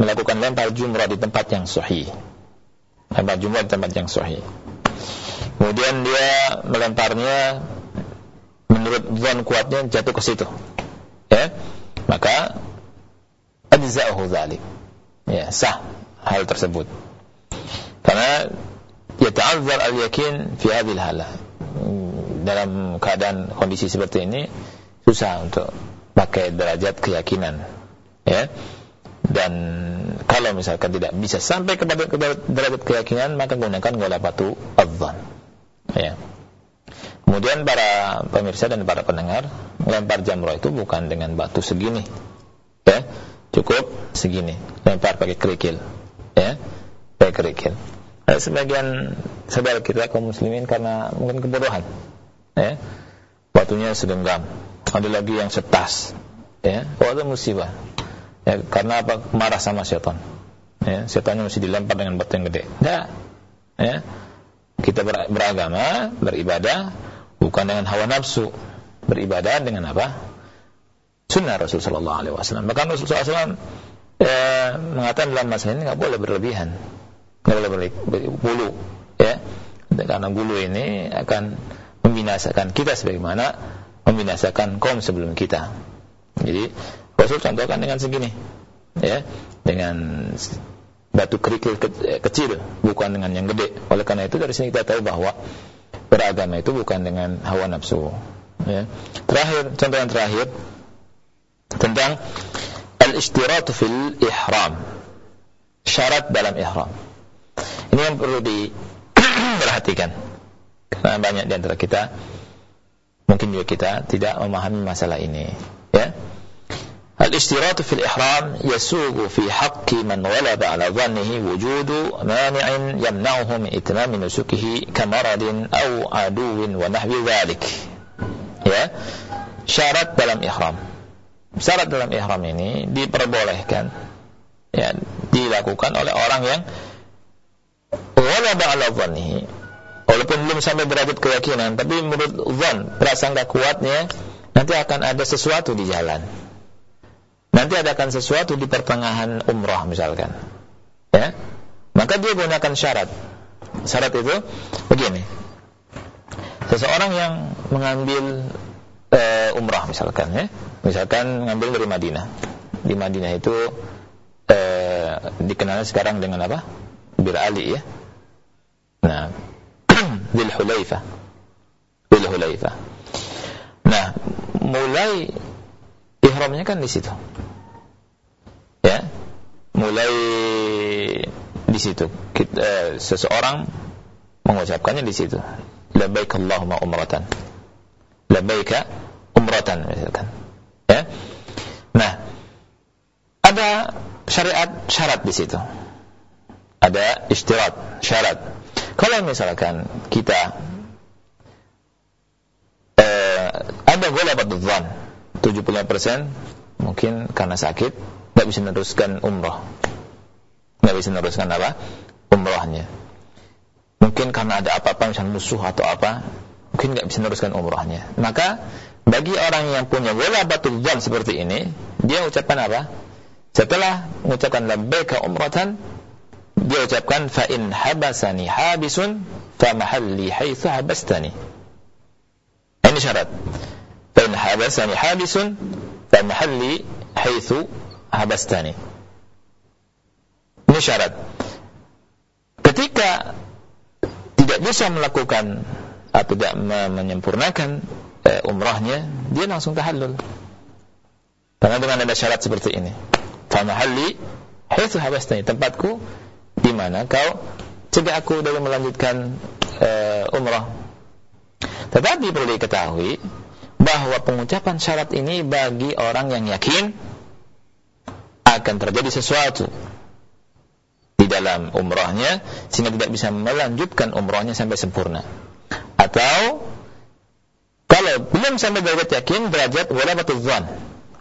melakukan lempar jumrah di tempat yang sahih. Lempar jumrah di tempat yang sahih. Kemudian dia melemparnya menurut zon kuatnya jatuh ke situ. Ya. Maka ajza'uhu dzalik. Ya, sah hal tersebut. Karena yata'azzar al-yakin fi hadhihi halah dalam keadaan kondisi seperti ini susah untuk pakai derajat keyakinan ya. Dan kalau misalkan tidak bisa sampai kepada derajat keyakinan maka gunakan golapatu adzan ya. Kemudian para pemirsa dan para pendengar melempar jamrah itu bukan dengan batu segini, ya, cukup segini, lempar pakai kerikil, ya, pakai kerikil. Ada sebagian saudara kita kaum muslimin karena mungkin kebodohan, ya, batunya segenggam, ada lagi yang setas, ya, itu musibah, ya, karena apa? Marah sama setan, ya, setannya mesti dilempar dengan batu yang gede, enggak, ya, kita beragama, beribadah bukan dengan hawa nafsu. Beribadah dengan apa? Sunnah Rasul Sallallahu Alaihi Wasallam. Bahkan Rasul SAW eh, mengatakan dalam masalah ini nggak boleh berlebihan boleh berbulu ya karena bulu ini akan membinasakan kita sebagaimana membinasakan kaum sebelum kita jadi Rasul contohkan dengan segini ya dengan batu kerikil kecil bukan dengan yang gede oleh karena itu dari sini kita tahu bahwa beragama itu bukan dengan hawa nafsu. Ya. Terakhir, contoh yang terakhir tentang al-ishtirat fil ihram. Syarat dalam ihram. Ini yang perlu diperhatikan. Karena banyak di antara kita mungkin juga kita tidak memahami masalah ini, ya. الاشتراط في الإحرام يسوغ في حق من غلب على ظنه وجود مانع يمنعه من إتمام نسكه كمرض أو عدو ونحو ذلك ya syarat dalam ihram syarat dalam ihram ini diperbolehkan ya dilakukan oleh orang yang ghalaba ala dhannihi. Walaupun belum sampai derajat keyakinan tapi menurut zan prasangka kuatnya nanti akan ada sesuatu di jalan. Nanti adakan sesuatu di pertengahan umrah misalkan. Ya? Maka dia gunakan syarat. Syarat itu begini. Seseorang yang mengambil e, umrah misalkan ya. Misalkan mengambil dari Madinah. Di Madinah itu e, dikenal sekarang dengan apa Bir Ali ya nah Dil Hulaifah Dil Hulaifah nah mulai ihramnya kan di situ. Ya. Mulai di situ. Kita, eh, seseorang mengucapkannya di situ. Labbaik Allahumma umratan. Labbaik umratan misalkan. Ya. Nah, ada syariat syarat di situ. Ada istirat syarat. Kalau misalkan kita eh, ada ghalabat dzan 75% mungkin karena sakit tidak bisa meneruskan umroh tidak bisa meneruskan apa umrohnya mungkin karena ada apa-apa misalnya musuh atau apa mungkin nggak bisa meneruskan umrahnya. Maka bagi orang yang punya batul dzan seperti ini, dia ucapkan apa? Setelah mengucapkan labbaika umratan, dia ucapkan fa in habasani habisun fa mahalli haitsu habastani. Ini syarat. Fa in habasani habisun fa mahalli haitsu habastani. Ini syarat. Ketika tidak bisa melakukan atau tidak menyempurnakan uh, umrahnya, dia langsung tahallul. Karena dengan ada syarat seperti ini. Famahalli haitsu habastani, tempatku di mana kau cegah aku dari melanjutkan uh, umrah. Tetapi perlu diketahui bahwa pengucapan syarat ini bagi orang yang yakin akan terjadi sesuatu di dalam umrahnya sehingga tidak bisa melanjutkan umrahnya sampai sempurna. Atau kalau belum sampai derajat yakin, derajat walabatul zan.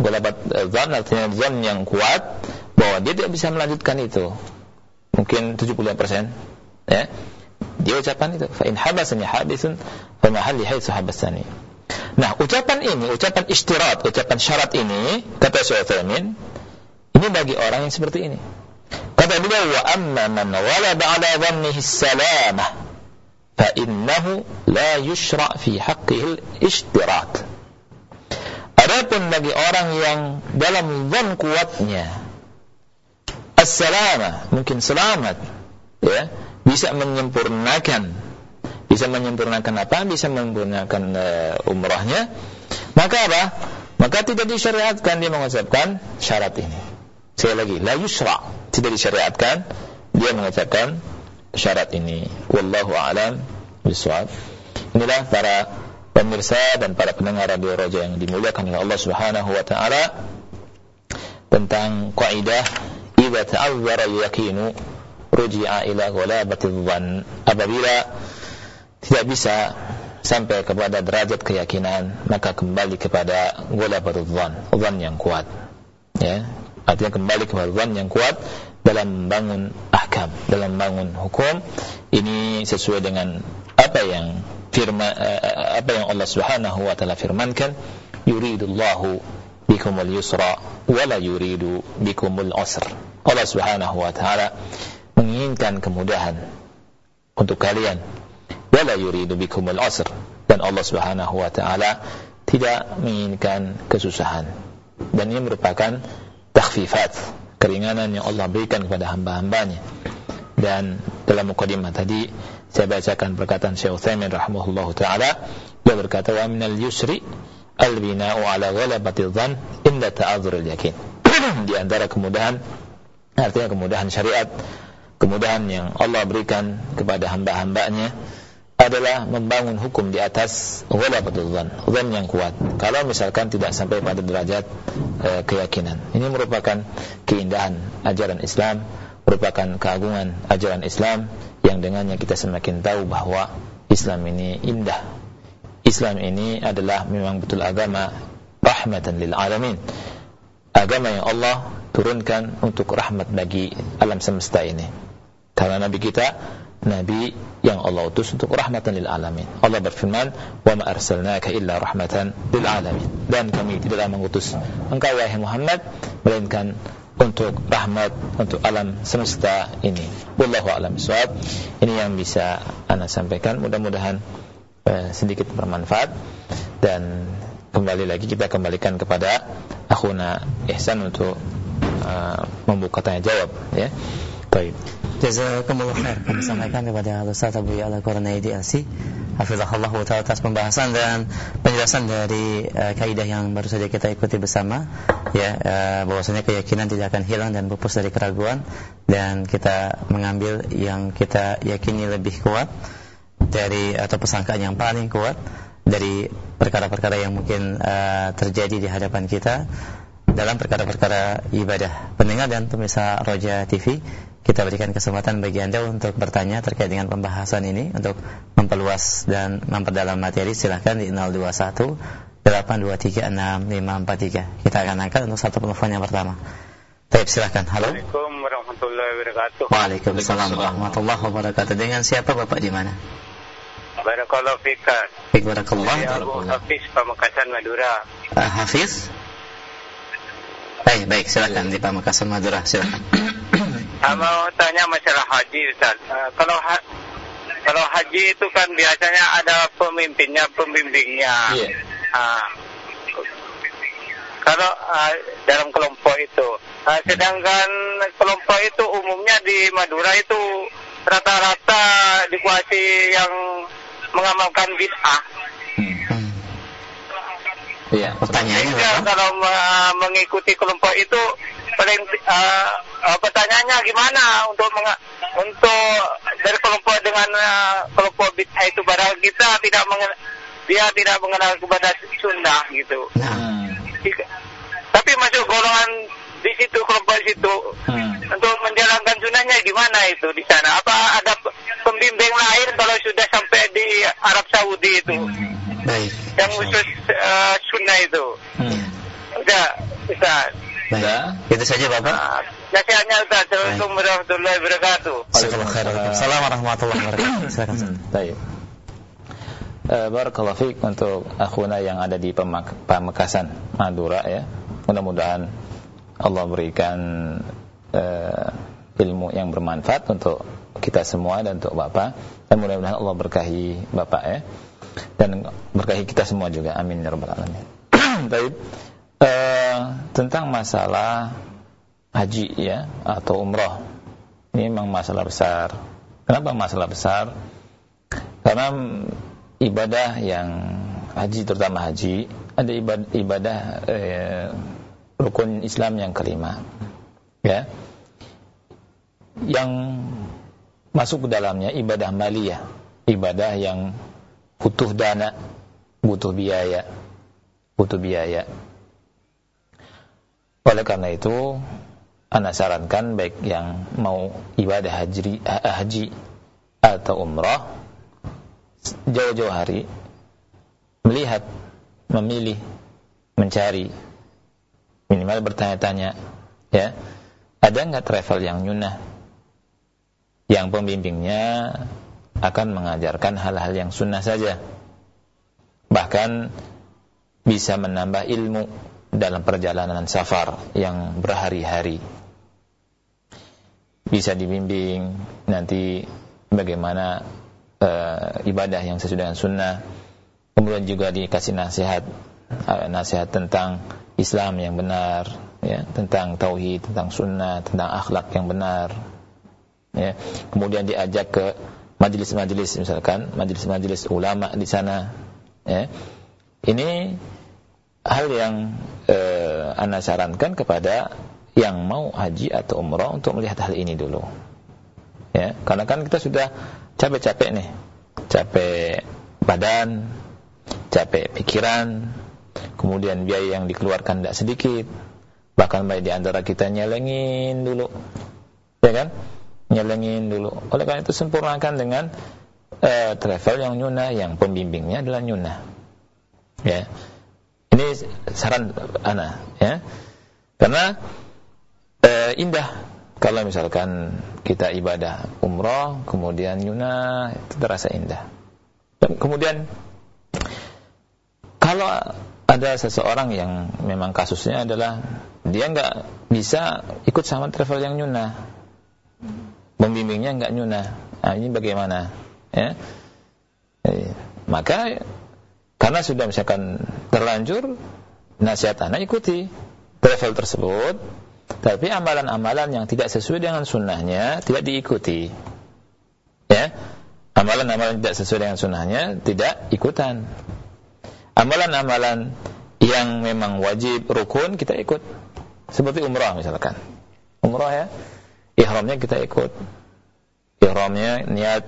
Walabat eh, zan artinya zan yang kuat bahwa dia tidak bisa melanjutkan itu mungkin 75% ya. Dia ucapan itu fa in habasani habisun fa mahalli haitsu habasani. Nah ucapan ini ucapan istirahat, ucapan syarat ini kata Syaikhul ini bagi orang yang seperti ini. Kata beliau wa amma man walada ala dhannihi salamah fa innahu la yushra fi haqqihi al-ishtirat Adapun bagi orang yang dalam zon kuatnya as-salama mungkin selamat. Ya. Bisa menyempurnakan. Bisa menyempurnakan apa? Bisa menyempurnakan uh, umrahnya. Maka apa? Maka tidak disyariatkan dia mengucapkan syarat ini. Sekali lagi la yusra. Tidak disyariatkan dia mengucapkan syarat ini. Wallahu a'lam bishawab. Inilah para pemirsa dan para pendengar radio Roja yang dimuliakan oleh Allah Subhanahu wa taala tentang kaidah idza ta'azzara al-yaqinu tidak bisa sampai kepada derajat keyakinan, maka kembali kepada ghalabatul dhann, dhann yang kuat. Ya, artinya kembali kepada dhann yang kuat dalam membangun ahkam, dalam hukum. Ini sesuai dengan apa yang firman uh, apa yang Allah Subhanahu wa taala firmankan. Yuridullahu bikumul yusra wala yuridu bikumul usr Allah Subhanahu wa taala menginginkan kemudahan untuk kalian. wala yuridu bikumul usr dan Allah Subhanahu wa taala tidak menginginkan kesusahan. Dan ini merupakan takhfifat keringanan yang Allah berikan kepada hamba-hambanya. Dan dalam mukadimah tadi saya bacakan perkataan Syekh Utsaimin rahimahullah taala. Dia berkata wa minal yusri al-bina'u ala ghalabati dhann inda ta'adzur al-yakin. Di antara kemudahan artinya kemudahan syariat, kemudahan yang Allah berikan kepada hamba-hambanya adalah membangun hukum di atas ghalabatul dzan, dzan yang kuat. Kalau misalkan tidak sampai pada derajat e, keyakinan. Ini merupakan keindahan ajaran Islam, merupakan keagungan ajaran Islam yang dengannya kita semakin tahu bahwa Islam ini indah. Islam ini adalah memang betul agama rahmatan lil alamin. Agama yang Allah turunkan untuk rahmat bagi alam semesta ini. Karena Nabi kita nabi yang Allah utus untuk rahmatan lil alamin. Allah berfirman, "Wa ma arsalnaka illa rahmatan lil alamin." Dan kami tidaklah mengutus engkau wahai Muhammad melainkan untuk rahmat untuk alam semesta ini. Wallahu a'lam. Ini yang bisa ana sampaikan. Mudah-mudahan eh, sedikit bermanfaat. Dan kembali lagi kita kembalikan kepada akhuna Ihsan untuk uh, membuka tanya jawab ya. Baik. Jazakumullah khair. Kami sampaikan kepada Ustaz Abu Ya'la Qurnaidi LC Hafizahullah Ta'ala atas pembahasan dan penjelasan dari uh, kaidah yang baru saja kita ikuti bersama ya. Uh, bahwasanya keyakinan tidak akan hilang dan pupus dari keraguan. Dan kita mengambil yang kita yakini lebih kuat dari atau pesangkaan yang paling kuat dari perkara-perkara yang mungkin uh, terjadi di hadapan kita dalam perkara-perkara ibadah pendengar dan pemirsa Roja TV kita berikan kesempatan bagi Anda untuk bertanya terkait dengan pembahasan ini untuk memperluas dan memperdalam materi silahkan di 021 823 6543 kita akan angkat untuk satu penelpon yang pertama Baik, silahkan. Halo. Assalamualaikum warahmatullahi wabarakatuh. Waalaikumsalam warahmatullahi wabarakatuh. Dengan siapa Bapak di mana? Barakallahu fikan. Baik, barakallah. Saya Abu Hafiz Pamekasan Madura. Uh, Hafiz? Baik, baik, silakan di Pamekasan Madura, silakan. Saya mau tanya masalah haji Ustaz. Uh, kalau ha kalau haji itu kan biasanya ada pemimpinnya, pembimbingnya. Iya. Ah. kalau ah, dalam kelompok itu, Ah, sedangkan kelompok itu umumnya di Madura itu rata-rata dikuasai yang mengamalkan bid'ah. Hmm. Hmm. Iya. Pertanyaannya Sehingga apa? kalau me- mengikuti kelompok itu paling uh, uh, pertanyaannya gimana untuk untuk dari kelompok dengan uh, kelompok bid'ah itu barang kita tidak mengenal dia tidak mengenal kepada sunnah gitu. Nah, Hmm. Jika- Tapi masuk golongan di situ kelompok situ Hmm. untuk menjalankan sunnahnya gimana itu di sana? Apa ada pembimbing lain kalau sudah sampai di Arab Saudi itu Hmm. baik. yang khusus uh, sunnah itu? Hmm. Udah, Ustaz. Baik. Sudah? Itu saja Bapak. Ah, Nasihatnya Ustaz. Assalamualaikum warahmatullahi wabarakatuh. Assalamualaikum warahmatullahi wabarakatuh. Silakan. Hmm, Baik. Eh, Barakallahu fiik untuk akhuna yang ada di Pamekasan Madura ya. Mudah-mudahan Allah berikan eh, ilmu yang bermanfaat untuk kita semua dan untuk Bapak dan mudah-mudahan Allah berkahi Bapak ya dan berkahi kita semua juga amin ya rabbal alamin. Baik. Eh, tentang masalah haji ya atau umrah. Ini memang masalah besar. Kenapa masalah besar? Karena ibadah yang haji terutama haji ada ibadah, ibadah eh, rukun Islam yang kelima. Ya. Yang masuk ke dalamnya ibadah maliyah. Ibadah yang butuh dana butuh biaya butuh biaya. Oleh karena itu Anda sarankan baik yang mau ibadah haji, haji atau umrah jauh-jauh hari melihat, memilih, mencari, minimal bertanya-tanya, ya, ada nggak travel yang nyunah, yang pembimbingnya akan mengajarkan hal-hal yang sunnah saja, bahkan bisa menambah ilmu dalam perjalanan safar yang berhari-hari. Bisa dibimbing nanti bagaimana uh, ibadah yang sesuai dengan sunnah. Kemudian juga dikasih nasihat uh, nasihat tentang Islam yang benar ya tentang tauhid tentang sunnah tentang akhlak yang benar ya. Kemudian diajak ke majelis-majelis misalkan majelis-majelis ulama di sana ya. Ini hal yang uh, anda sarankan kepada yang mau haji atau umrah untuk melihat hal ini dulu ya. Karena kan kita sudah capek-capek nih capek badan capek pikiran kemudian biaya yang dikeluarkan tidak sedikit. Bahkan baik di antara kita nyelengin dulu. Ya kan? Nyelengin dulu. Oleh karena itu sempurnakan dengan uh, travel yang nyunah yang pembimbingnya adalah nyunah. Ya. Ini saran ana ya. Karena uh, indah. Kalau misalkan kita ibadah umroh kemudian nyunah itu terasa indah. Dan kemudian kalau ada seseorang yang memang kasusnya adalah dia nggak bisa ikut sama travel yang nyunah. Pembimbingnya nggak nyunah. Nah, ini bagaimana? Ya. Eh, maka karena sudah misalkan terlanjur nasihat anak ikuti travel tersebut tapi amalan-amalan yang tidak sesuai dengan sunnahnya tidak diikuti. Ya. Amalan-amalan tidak sesuai dengan sunnahnya tidak ikutan amalan-amalan yang memang wajib rukun kita ikut. Seperti umrah misalkan. Umrah ya ihramnya kita ikut. Ihramnya niat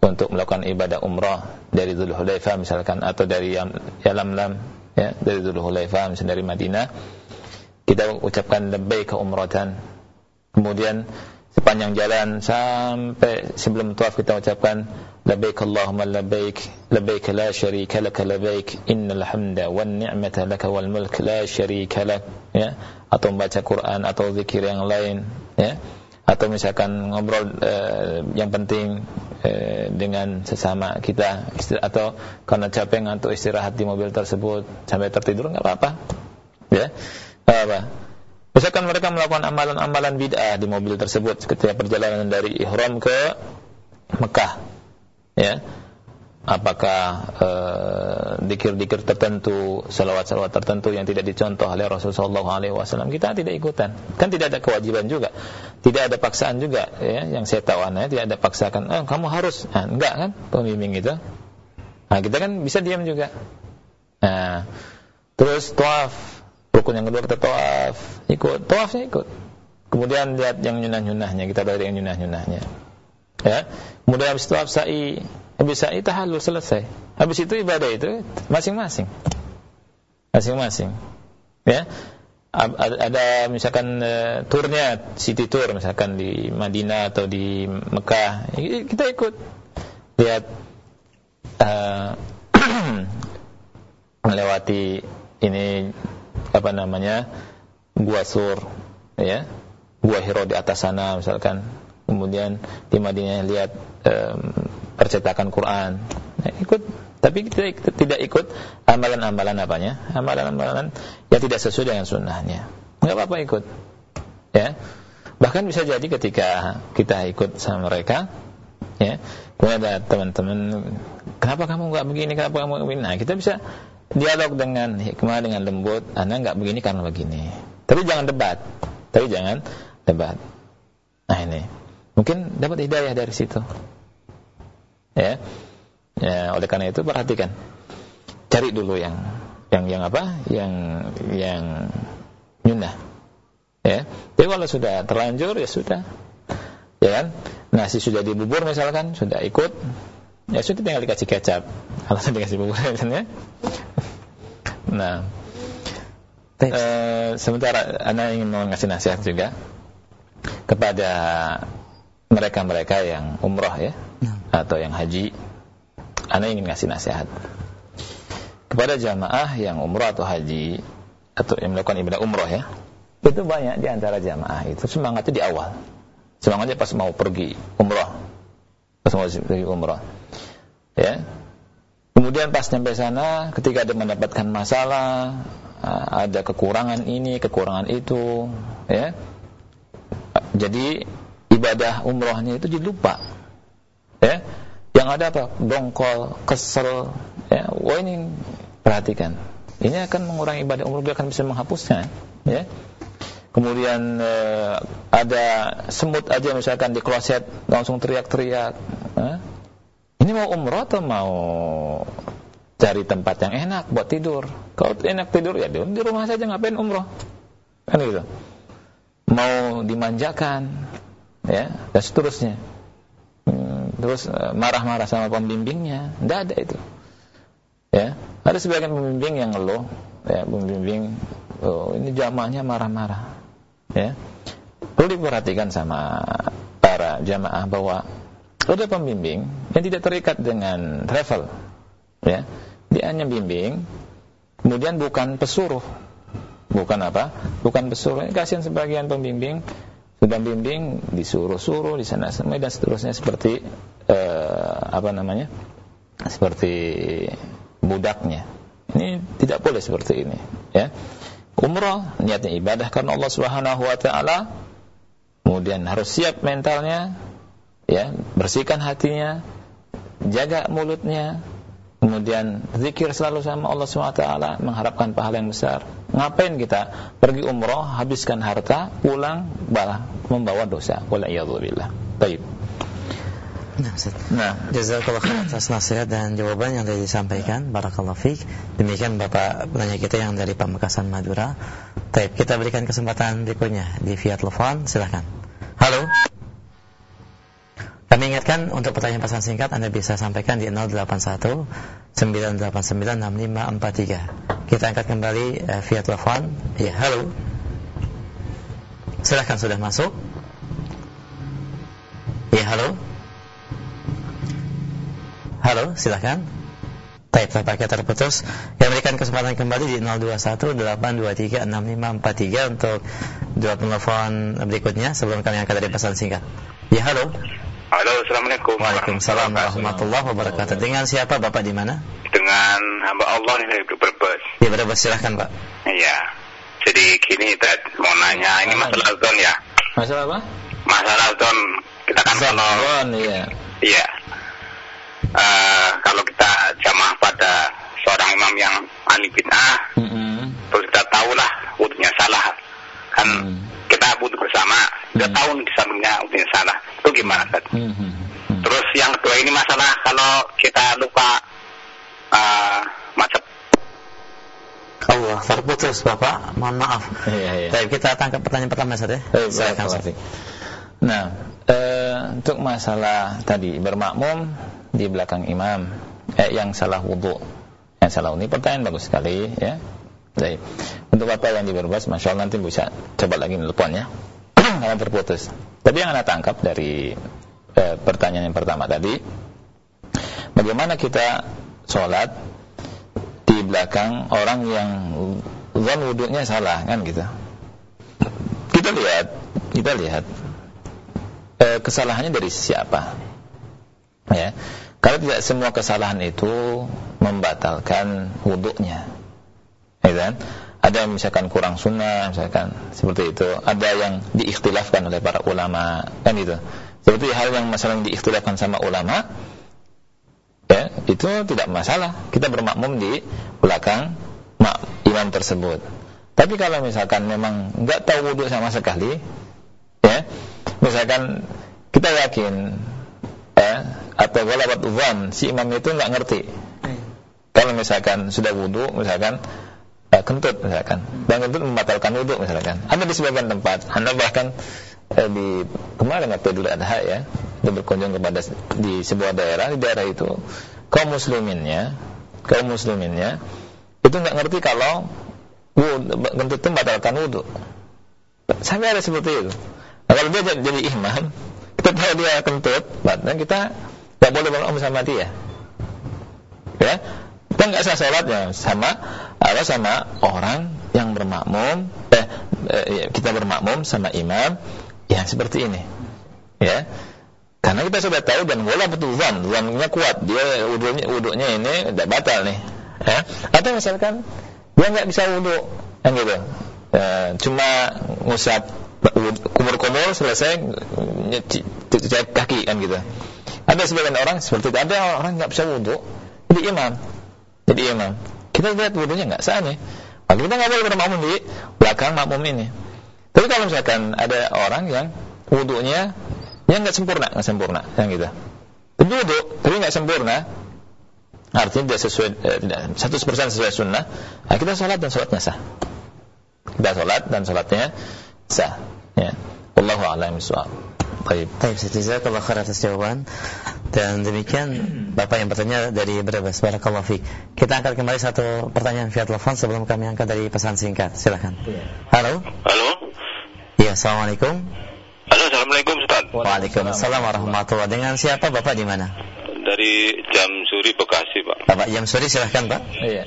untuk melakukan ibadah umrah dari Dzulhulaifah misalkan atau dari Yalamlam ya dari Dzulhulaifah misalnya dari Madinah kita ucapkan labbaik umratan kemudian sepanjang jalan sampai sebelum tawaf kita ucapkan labbaik labbaik la syarika lak labbaik innal hamda wan ni'mata lak wal mulk la syarika lak ya. Atau membaca Quran atau zikir yang lain ya. Atau misalkan ngobrol uh, yang penting uh, dengan sesama kita. Atau karena capek ngantuk istirahat di mobil tersebut sampai tertidur nggak apa-apa ya. Apa misalkan mereka melakukan amalan-amalan bid'ah di mobil tersebut ketika perjalanan dari ihram ke Mekah ya apakah uh, dikir-dikir tertentu, salawat-salawat tertentu yang tidak dicontoh oleh Rasulullah SAW, kita tidak ikutan. Kan tidak ada kewajiban juga, tidak ada paksaan juga. Ya, yang saya tahu aneh, tidak ada paksakan. Eh, kamu harus, nah, enggak kan, pembimbing itu. Nah, kita kan bisa diam juga. Nah, terus tawaf, rukun yang kedua kita tawaf, ikut, tawafnya ikut. Kemudian lihat yang nyunah-nyunahnya, kita belajar yang nyunah-nyunahnya. Ya, kemudian habis tawaf sa'i, Habis sa'i tahallul selesai. Habis itu ibadah itu masing-masing. Masing-masing. Ya. Ada misalkan uh, turnya city tour misalkan di Madinah atau di Mekah, kita ikut lihat uh, melewati ini apa namanya gua sur ya gua Hiro di atas sana misalkan kemudian di Madinah lihat um, percetakan Quran. Nah, ikut tapi kita tidak ikut amalan-amalan apanya? Amalan-amalan yang tidak sesuai dengan sunnahnya. Enggak apa-apa ikut. Ya. Bahkan bisa jadi ketika kita ikut sama mereka, ya, kemudian ada teman-teman, kenapa kamu enggak begini, kenapa kamu begini? Nah, kita bisa dialog dengan hikmah, dengan lembut, Anda enggak begini karena begini. Tapi jangan debat. Tapi jangan debat. Nah ini, mungkin dapat hidayah dari situ. Ya. Ya oleh karena itu perhatikan. Cari dulu yang yang yang apa? Yang yang nyunah. Ya. Jadi kalau sudah terlanjur ya sudah. Ya kan? Nasi sudah dibubur misalkan sudah ikut ya sudah tinggal dikasih kecap. Kalau sudah dikasih bubur ya? Nah. E, sementara anda ingin mau ngasih nasihat juga kepada mereka-mereka yang umroh ya atau yang haji, Anda ingin ngasih nasihat kepada jamaah yang umroh atau haji atau yang melakukan ibadah umroh ya. Itu banyak di antara jamaah itu semangatnya di awal. Semangatnya pas mau pergi umroh. Pas mau pergi umroh. Ya. Kemudian pas sampai sana ketika ada mendapatkan masalah, ada kekurangan ini, kekurangan itu, ya. Jadi ibadah umrohnya itu dilupa ya. Yang ada apa? Dongkol kesel ya. Wah ini perhatikan. Ini akan mengurangi ibadah umroh dia akan bisa menghapusnya ya. Kemudian eh, ada semut aja misalkan di kloset langsung teriak-teriak eh? ini mau umroh atau mau cari tempat yang enak buat tidur? Kalau enak tidur ya di rumah saja ngapain umroh? Kan gitu. Mau dimanjakan ya dan seterusnya. Terus eh, marah-marah sama pembimbingnya. Tidak ada itu. Ya ada sebagian pembimbing yang ngeluh. Ya pembimbing oh, ini jamaahnya marah-marah. Ya perlu diperhatikan sama para jamaah bahwa ada pembimbing yang tidak terikat dengan travel. Ya dia hanya bimbing kemudian bukan pesuruh. Bukan apa? Bukan pesuruh. Kasihan sebagian pembimbing sudah bimbing disuruh-suruh di sana dan seterusnya. Seperti eh, apa namanya? Seperti budaknya. Ini tidak boleh seperti ini ya. Umrah niatnya ibadah karena Allah Subhanahu wa taala. Kemudian harus siap mentalnya ya bersihkan hatinya jaga mulutnya. Kemudian zikir selalu sama Allah SWT mengharapkan pahala yang besar ngapain kita pergi umroh habiskan harta pulang balah membawa dosa wala iyadzubillah baik Nah, nah, jazakallah khair atas nasihat dan jawaban yang tadi disampaikan. Barakallahu fiik. Demikian Bapak penanya kita yang dari Pamekasan Madura. Baik, kita berikan kesempatan berikutnya di via telepon. Silakan. Halo. Kami ingatkan untuk pertanyaan pesan singkat Anda bisa sampaikan di 081 989 6543. Kita angkat kembali uh, via telepon. Ya, halo. Silahkan sudah masuk. Ya, halo. Halo, silahkan. Baik, tampaknya terputus. Yang berikan kesempatan kembali di 0218236543 untuk dua penelpon berikutnya sebelum kami angkat dari pesan singkat. Ya, halo. Halo, Assalamualaikum. Waalaikumsalam warahmatullahi wabarakatuh. Dengan siapa Bapak di mana? Dengan hamba Allah nih dari Brebes. Ya, Brebes silahkan Pak. Iya. Jadi gini, Tad, mau nanya, ini masalah zon ya. Masalah apa? Masalah zon. Kita kan kalau Zon, iya. Iya. Eh, kalau kita jamaah pada seorang imam yang ahli bid'ah, Mm-mm. terus kita tahulah wudhunya salah. Kan Hmm. Kita wudhu bersama, kita Hmm. tahu di sampingnya wudhunya salah. Itu gimana, Tad? Mhm. Mhm. Terus yang kedua ini masalah kalau kita lupa uh, macet. Allah, terputus Bapak. Mohon maaf. Iya, iya. Baik, kita tangkap pertanyaan pertama ya. Barakallahu Ustaz. fiik. Nah, eh, untuk masalah tadi bermakmum di belakang imam, eh, yang salah wudhu, yang salah ini pertanyaan bagus sekali, ya. Baik. Untuk bapak yang di Brebes, masya Allah nanti bisa coba lagi nelpon ya, karena terputus. Tapi yang anda tangkap dari eh, pertanyaan yang pertama tadi, bagaimana kita sholat di belakang orang yang zon wudhunya salah, kan gitu. Kita lihat, kita lihat eh, kesalahannya dari siapa. Ya. Kalau tidak semua kesalahan itu membatalkan wudhunya. Ya kan? Ada yang misalkan kurang sunnah, misalkan seperti itu. Ada yang diikhtilafkan oleh para ulama, kan gitu. Seperti hal yang masalah yang diikhtilafkan sama ulama, ya itu tidak masalah. Kita bermakmum di belakang mak, imam tersebut. Tapi kalau misalkan memang nggak tahu wudhu sama sekali, ya, misalkan kita yakin, ya, atau galabat uvan si imam itu nggak ngerti. Kalau misalkan sudah wudhu, misalkan eh, kentut misalkan, dan kentut membatalkan wudhu misalkan. Ada di sebagian tempat, anda bahkan eh, di kemarin waktu dulu adha ya, itu berkunjung kepada di sebuah daerah, di daerah itu kaum musliminnya, kaum musliminnya itu nggak ngerti kalau kentut itu membatalkan wudhu. Sampai ada seperti itu. Nah, kalau dia jadi, jadi kita tahu dia kentut, kita nggak boleh bermakmum sama dia. Ya, kita nggak sah sholatnya sama apa sama orang yang bermakmum, eh, eh, kita bermakmum sama imam yang seperti ini. Ya, karena kita sudah tahu dan bola betul zan, zannya kuat, dia wudhunya, wudhunya ini udah batal nih. Ya. Atau misalkan dia nggak bisa wudhu, yang gitu. Ya, cuma ngusap kumur-kumur selesai cuci kaki kan gitu. Ada sebagian orang seperti itu. Ada orang nggak bisa wudhu, jadi imam, jadi imam. Kita lihat wudhunya nggak sah nih. Maka kita nggak boleh bermakmum di belakang makmum ini. Tapi kalau misalkan ada orang yang wudhunya yang nggak sempurna, nggak sempurna, yang gitu. Tapi wudhu, tapi nggak sempurna, artinya tidak sesuai, eh, tidak 100% sesuai sunnah. Nah, kita sholat dan sholatnya sah. Kita sholat dan sholatnya sah. Ya. Wallahu a'lam bishawab. Baik. Baik, Jazakallah khair atas jawaban. Dan demikian Bapak yang bertanya dari Brebes. Barakallahu fiik. Kita angkat kembali satu pertanyaan via telepon sebelum kami angkat dari pesan singkat. Silakan. Halo. Halo? Iya, Assalamualaikum. Halo, Assalamualaikum Ustaz. Waalaikumsalam warahmatullahi Dengan siapa Bapak di mana? Dari Jam Suri Bekasi, Pak. Bapak Jamsuri silahkan Pak. Iya.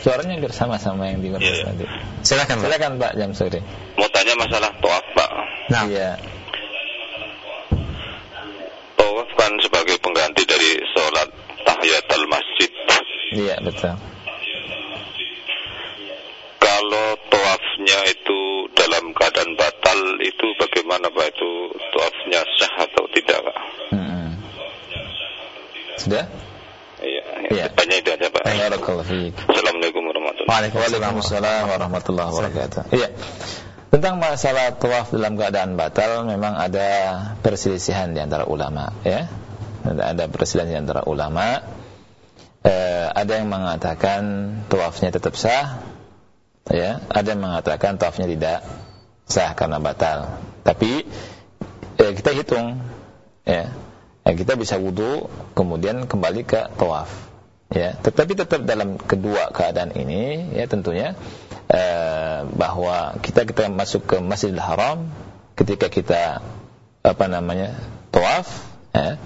Suaranya hampir sama sama yang di Iya, iya. tadi. Silakan Pak. Silakan Pak Jam sore. Mau tanya masalah tawaf, Pak. Nah, Iya. Tawaf kan sebagai pengganti dari sholat tahiyatul masjid. Iya, betul. Kalau tawafnya itu dalam keadaan batal, itu bagaimana Pak? Itu tawafnya sah atau tidak, Pak? Mm-mm. Sudah? Iya, Iya. tanya itu aja, Pak. Assalamualaikum warahmatullahi Waalaikumsalam. Waalaikumsalam warahmatullahi wabarakatuh. Iya. Tentang masalah tawaf dalam keadaan batal memang ada perselisihan di antara ulama, ya. Ada, perselisihan di antara ulama. Eh, ada yang mengatakan tawafnya tetap sah, ya. Ada yang mengatakan tawafnya tidak sah karena batal. Tapi eh, kita hitung, ya. Eh, kita bisa wudhu kemudian kembali ke tawaf ya tetapi tetap dalam kedua keadaan ini ya tentunya eh, bahwa kita kita masuk ke Masjidil Haram ketika kita apa namanya tawaf ya,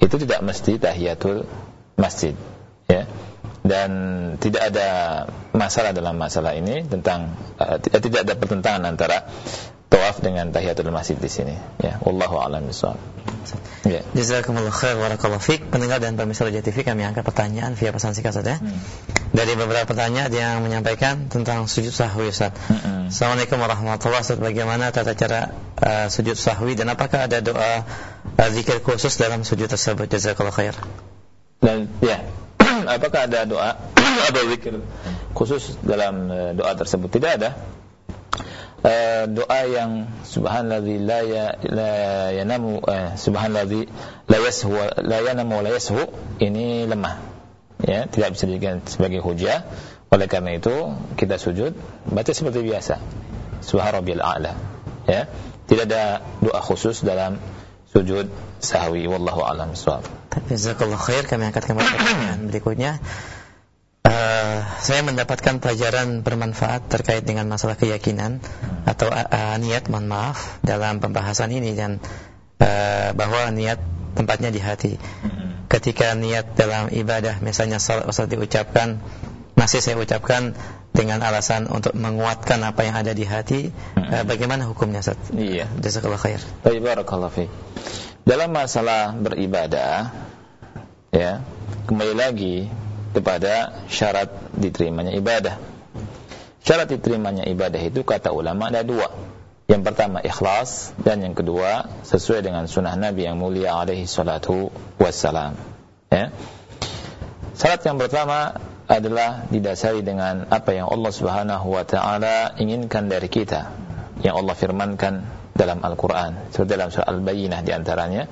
itu tidak mesti tahiyatul masjid ya. Dan tidak ada masalah dalam masalah ini tentang uh, tidak ada pertentangan antara tawaf dengan tahiyatul masjid di sini. Ya wallahu a'lam bishawab. Ya. Jazakumullah khair barakallahu fik. Pendengar dan pemirsa Raja TV kami angkat pertanyaan via pesan singkat saja. Hmm. dari beberapa pertanyaan yang menyampaikan tentang sujud sahwi Ustaz. Hmm. Assalamualaikum warahmatullahi wabarakatuh. Bagaimana tata cara uh, sujud sahwi dan apakah ada doa uh, zikir khusus dalam sujud tersebut? Jazakallahu khair. Dan ya apakah ada doa atau zikir khusus dalam uh, doa tersebut? Tidak ada. Uh, doa yang subhanalladzi la ya la yanamu uh, subhanalladzi la yashu la yanamu la yashu ini lemah. Ya tidak bisa dijadikan sebagai hujah. Oleh karena itu kita sujud baca seperti biasa. Subhan rabbiyal a'la. Ya tidak ada doa khusus dalam sujud sahwi. Wallahu alam. Bissawab. Jazakallah khair. Kami angkat kembali pertanyaan berikutnya. Uh, saya mendapatkan pelajaran bermanfaat terkait dengan masalah keyakinan atau uh, niat, mohon maaf dalam pembahasan ini dan uh, bahwa niat tempatnya di hati. Ketika niat dalam ibadah, misalnya salat salat diucapkan, masih saya ucapkan dengan alasan untuk menguatkan apa yang ada di hati, uh, bagaimana hukumnya Ustaz? Iya. Jazakallah khair. Baik, barakallahu fiik. Dalam masalah beribadah ya, kembali lagi kepada syarat diterimanya ibadah. Syarat diterimanya ibadah itu kata ulama ada dua. Yang pertama ikhlas dan yang kedua sesuai dengan sunnah Nabi yang mulia alaihi salatu wassalam. Ya. Syarat yang pertama adalah didasari dengan apa yang Allah Subhanahu wa taala inginkan dari kita. Yang Allah firmankan dalam Al-Quran seperti dalam surah Al-Bayyinah di antaranya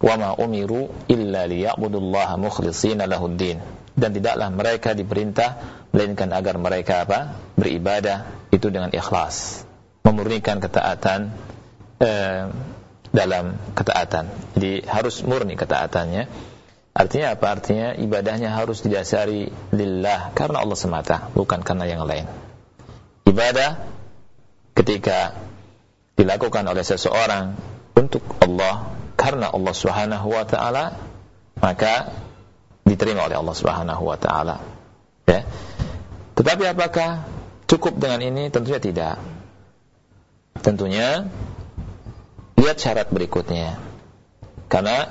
wa ma umiru illa liya'budullaha mukhlishina lahuddin dan tidaklah mereka diperintah melainkan agar mereka apa? Beribadah. Itu dengan ikhlas. Memurnikan ketaatan eh, dalam ketaatan. Jadi harus murni ketaatannya. Artinya apa? Artinya ibadahnya harus didasari lillah karena Allah semata bukan karena yang lain. Ibadah ketika dilakukan oleh seseorang untuk Allah karena Allah Subhanahu wa taala maka diterima oleh Allah Subhanahu wa taala ya tetapi apakah cukup dengan ini tentunya tidak tentunya lihat syarat berikutnya karena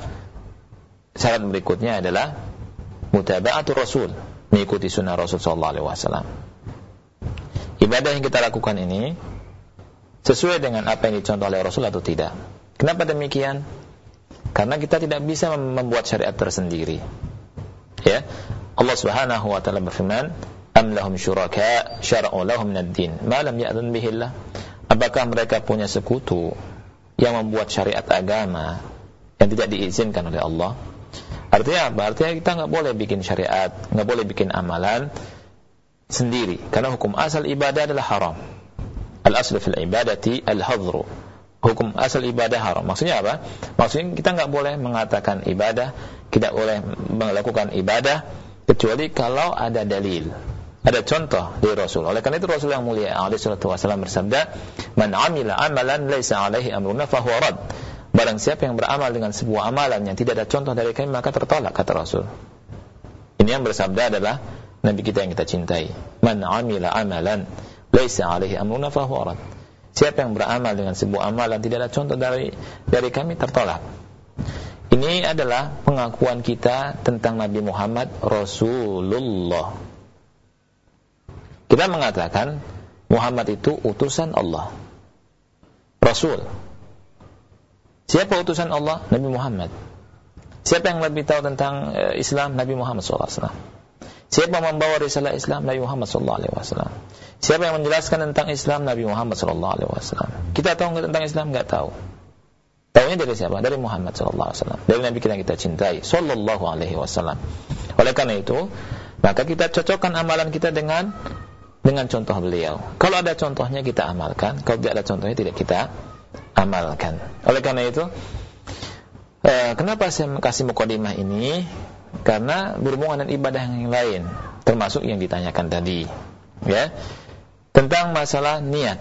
syarat berikutnya adalah mutaba'atul rasul mengikuti sunnah Rasul sallallahu alaihi wasallam ibadah yang kita lakukan ini sesuai dengan apa yang dicontoh oleh Rasul atau tidak. Kenapa demikian? Karena kita tidak bisa membuat syariat tersendiri. Ya. Allah Subhanahu wa taala berfirman, "Am lahum syuraka syara'u lahum ad-din ma lam ya'zan bihi Allah." Apakah mereka punya sekutu yang membuat syariat agama yang tidak diizinkan oleh Allah? Artinya apa? Artinya kita nggak boleh bikin syariat, nggak boleh bikin amalan sendiri karena hukum asal ibadah adalah haram al-aslu fil ibadati al-hadru. Hukum asal ibadah haram. Maksudnya apa? Maksudnya kita nggak boleh mengatakan ibadah, tidak boleh melakukan ibadah kecuali kalau ada dalil. Ada contoh dari Rasul. Oleh karena itu Rasul yang mulia alaihi salatu wasallam bersabda, "Man 'amila amalan laisa 'alaihi amruna fahuwa rad." Barang siapa yang beramal dengan sebuah amalan yang tidak ada contoh dari kami maka tertolak kata Rasul. Ini yang bersabda adalah Nabi kita yang kita cintai. Man 'amila amalan laisa alaihi amruna fahuwa rad. Siapa yang beramal dengan sebuah amalan tidak ada contoh dari dari kami tertolak. Ini adalah pengakuan kita tentang Nabi Muhammad Rasulullah. Kita mengatakan Muhammad itu utusan Allah. Rasul. Siapa utusan Allah? Nabi Muhammad. Siapa yang lebih tahu tentang eh, Islam? Nabi Muhammad SAW. Siapa membawa risalah Islam? Nabi Muhammad SAW. Siapa yang menjelaskan tentang Islam Nabi Muhammad sallallahu alaihi wasallam? Kita tahu nggak tentang Islam? Nggak tahu. Tahunya dari siapa? Dari Muhammad sallallahu alaihi wasallam. Dari Nabi kita yang kita cintai sallallahu alaihi wasallam. Oleh karena itu, maka kita cocokkan amalan kita dengan dengan contoh beliau. Kalau ada contohnya kita amalkan, kalau tidak ada contohnya tidak kita amalkan. Oleh karena itu, eh, kenapa saya kasih mukadimah ini? Karena berhubungan dengan ibadah yang lain, termasuk yang ditanyakan tadi. Ya, tentang masalah niat.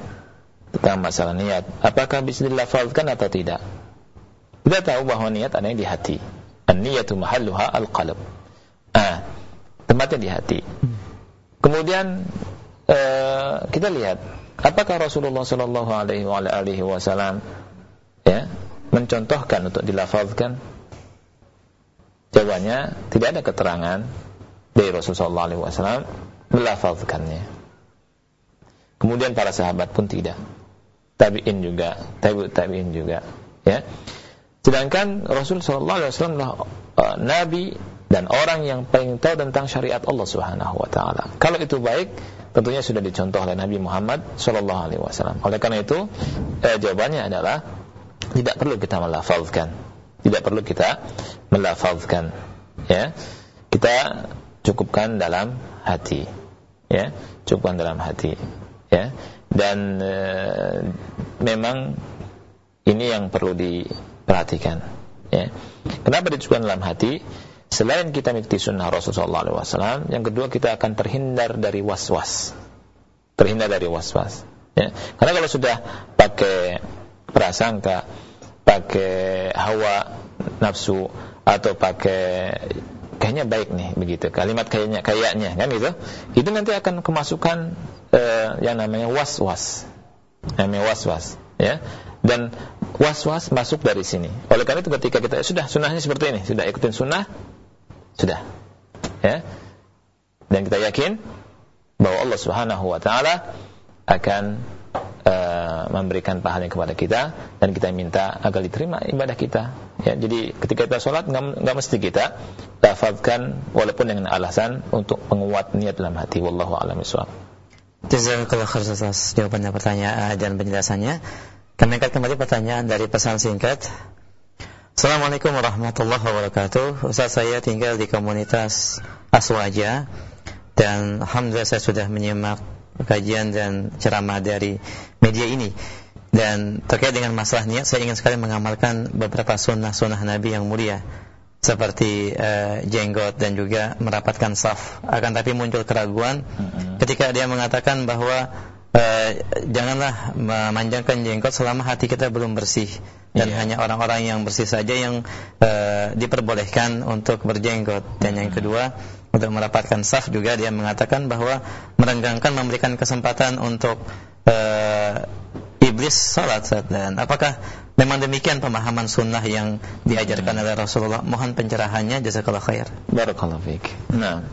Tentang masalah niat. Apakah bisa dilafalkan atau tidak? Kita tahu bahwa niat ada di hati. An-niyatu mahalluha al-qalb. Ah, tempatnya di hati. Kemudian uh, kita lihat apakah Rasulullah Shallallahu Alaihi Wasallam ya mencontohkan untuk dilafalkan? Jawabannya tidak ada keterangan dari Rasulullah Wasallam melafalkannya. Kemudian para sahabat pun tidak. Tabi'in juga, tabi'ut tabi'in juga, ya. Sedangkan Rasul wasallam adalah uh, nabi dan orang yang paling tahu tentang syariat Allah Subhanahu wa taala. Kalau itu baik, tentunya sudah dicontoh oleh Nabi Muhammad sallallahu alaihi wasallam. Oleh karena itu, eh, jawabannya adalah tidak perlu kita melafalkan. Tidak perlu kita melafalkan, ya. Kita cukupkan dalam hati. Ya, cukupkan dalam hati. Ya dan e, memang ini yang perlu diperhatikan ya. kenapa dicukukan dalam hati selain kita mengikuti sunnah Rasulullah SAW yang kedua kita akan terhindar dari was-was terhindar dari was-was ya. karena kalau sudah pakai prasangka pakai hawa nafsu atau pakai kayaknya baik nih begitu kalimat kayaknya kayaknya kan gitu itu nanti akan kemasukan eh, yang namanya was-was. Namanya was-was, ya. Dan was-was masuk dari sini. Oleh karena itu ketika kita sudah sunnahnya seperti ini, sudah ikutin sunnah, sudah. Ya. Dan kita yakin bahwa Allah Subhanahu wa taala akan uh, memberikan pahala kepada kita dan kita minta agar diterima ibadah kita. Ya, jadi ketika kita sholat nggak mesti kita lafazkan walaupun dengan alasan untuk menguat niat dalam hati. Wallahu a'lam bishawab. Jazakallah khair atas jawabannya pertanyaan dan penjelasannya. Kami akan kembali pertanyaan dari pesan singkat. Assalamualaikum warahmatullahi wabarakatuh. Ustaz saya tinggal di komunitas Aswaja dan alhamdulillah saya sudah menyimak kajian dan ceramah dari media ini. Dan terkait dengan masalah niat, saya ingin sekali mengamalkan beberapa sunnah-sunnah Nabi yang mulia seperti uh, jenggot dan juga merapatkan saf. Akan tapi muncul keraguan ketika dia mengatakan bahwa uh, janganlah memanjangkan jenggot selama hati kita belum bersih dan yeah. hanya orang-orang yang bersih saja yang uh, diperbolehkan untuk berjenggot. Dan yang kedua untuk merapatkan saf juga dia mengatakan bahwa merenggangkan memberikan kesempatan untuk uh, iblis salat dan apakah Memang demikian pemahaman sunnah yang diajarkan oleh Rasulullah. Mohon pencerahannya, jazakallah khair. Barakallah fiik. Nah,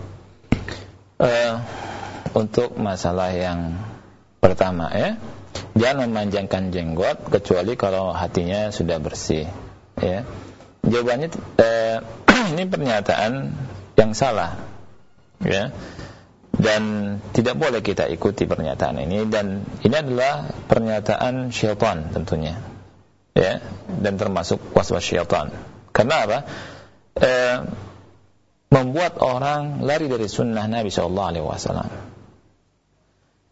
uh, untuk masalah yang pertama ya, jangan memanjangkan jenggot kecuali kalau hatinya sudah bersih. Ya, jawabannya uh, ini pernyataan yang salah, ya, dan tidak boleh kita ikuti pernyataan ini. Dan ini adalah pernyataan syaitan tentunya. Ya. Dan termasuk waswas syaitan. Karena apa? E, membuat orang lari dari sunnah Nabi Shallallahu Alaihi Wasallam.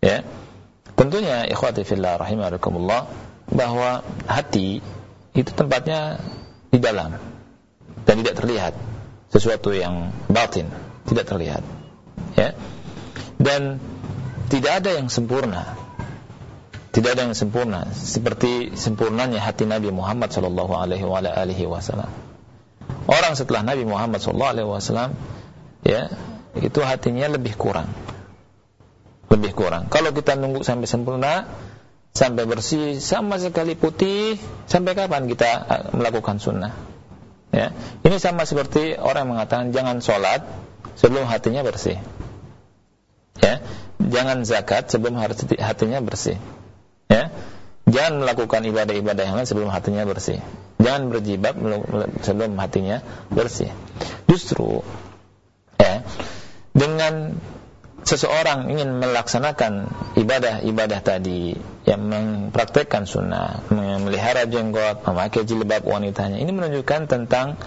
Ya, tentunya ikhwati fillah rahimakumullah bahwa hati itu tempatnya di dalam dan tidak terlihat sesuatu yang batin tidak terlihat ya dan tidak ada yang sempurna tidak ada yang sempurna seperti sempurnanya hati Nabi Muhammad sallallahu alaihi wasallam. Orang setelah Nabi Muhammad sallallahu alaihi wasallam ya, itu hatinya lebih kurang. Lebih kurang. Kalau kita nunggu sampai sempurna, sampai bersih, sama sekali putih, sampai kapan kita uh, melakukan sunnah? Ya. Ini sama seperti orang yang mengatakan jangan sholat sebelum hatinya bersih. Ya. Jangan zakat sebelum hatinya bersih ya jangan melakukan ibadah-ibadah yang lain sebelum hatinya bersih jangan berjibab sebelum hatinya bersih justru ya dengan seseorang ingin melaksanakan ibadah-ibadah tadi yang mempraktekkan sunnah, memelihara jenggot, memakai jilbab wanitanya, ini menunjukkan tentang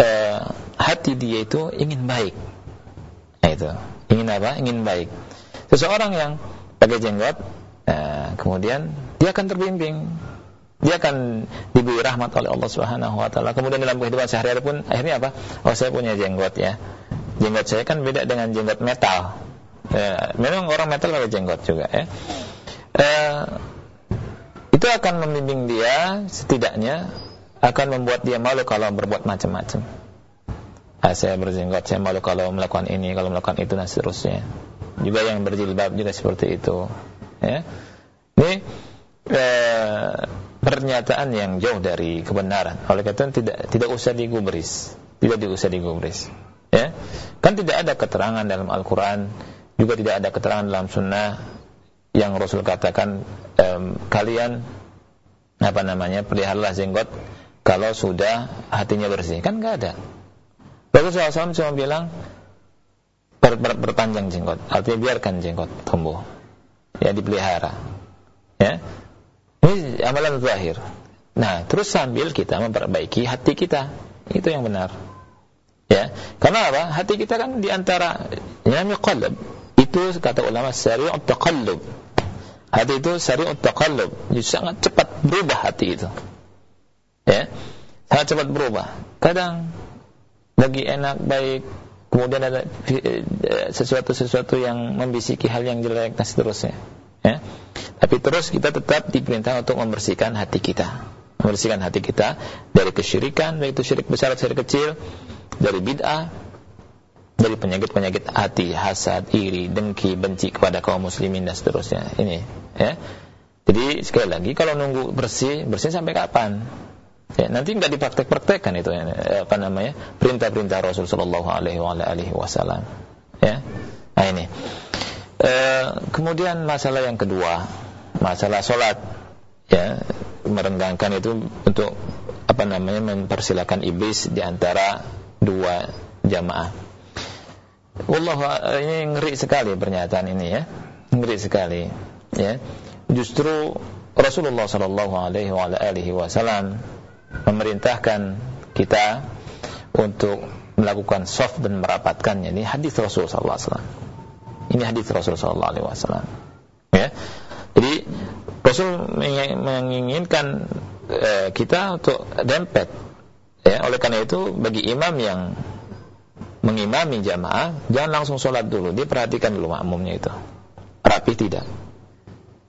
eh, hati dia itu ingin baik. Nah, itu ingin apa? Ingin baik. Seseorang yang pakai jenggot Nah, kemudian dia akan terbimbing. Dia akan diberi rahmat oleh Allah Subhanahu wa taala. Kemudian dalam kehidupan sehari-hari pun akhirnya apa? Oh, saya punya jenggot ya. Jenggot saya kan beda dengan jenggot metal. Ya, memang orang metal pakai jenggot juga ya. Eh, itu akan membimbing dia setidaknya akan membuat dia malu kalau berbuat macam-macam. ah, saya berjenggot saya malu kalau melakukan ini kalau melakukan itu dan seterusnya. Juga yang berjilbab juga seperti itu ya. Ini eh, pernyataan yang jauh dari kebenaran. Oleh karena tidak tidak usah digubris. Tidak diusah digubris ya. Kan tidak ada keterangan dalam Al-Quran juga tidak ada keterangan dalam Sunnah yang Rasul katakan um, kalian apa namanya peliharalah jenggot kalau sudah hatinya bersih. Kan nggak ada. Rasul SAW cuma bilang ber, ber, berpanjang jenggot. Artinya biarkan jenggot tumbuh. Ya dipelihara. Ya. Ini amalan zahir. Nah terus sambil kita memperbaiki hati kita. Itu yang benar. Ya. Karena apa? Hati kita kan di antara yang qalb itu kata ulama syari'ut taqallub. Hati itu syari'ut taqallub. Sangat cepat berubah hati itu. Ya? Sangat cepat berubah. Kadang lagi enak baik. Kemudian ada sesuatu-sesuatu yang membisiki hal yang jelek dan seterusnya. Ya? Tapi terus kita tetap diperintah untuk membersihkan hati kita. Membersihkan hati kita dari kesyirikan baik itu syirik besar syirik kecil dari bid'ah dari penyakit-penyakit hati, hasad, iri, dengki, benci kepada kaum muslimin dan seterusnya. Ini, ya. Jadi sekali lagi kalau nunggu bersih, bersih sampai kapan? Ya, nanti nggak dipraktek-praktekkan itu ya, apa namanya? perintah-perintah Rasul sallallahu alaihi wasallam. Ya. Nah ini. E, kemudian masalah yang kedua, masalah sholat ya merenggangkan itu untuk apa namanya mempersilahkan iblis di antara dua jamaah. Wallah ini ngeri sekali pernyataan ini ya, ngeri sekali ya. Justru Rasulullah Shallallahu Alaihi Wasallam memerintahkan kita untuk melakukan soft dan merapatkannya. Ini hadis Rasulullah Sallallahu Alaihi Wasallam. Ini hadis Rasulullah Sallallahu Alaihi Wasallam. Ya, jadi Rasul menginginkan eh, kita untuk dempet. Ya, oleh karena itu bagi imam yang mengimami jamaah, jangan langsung sholat dulu. Dia perhatikan dulu makmumnya itu. Rapi tidak?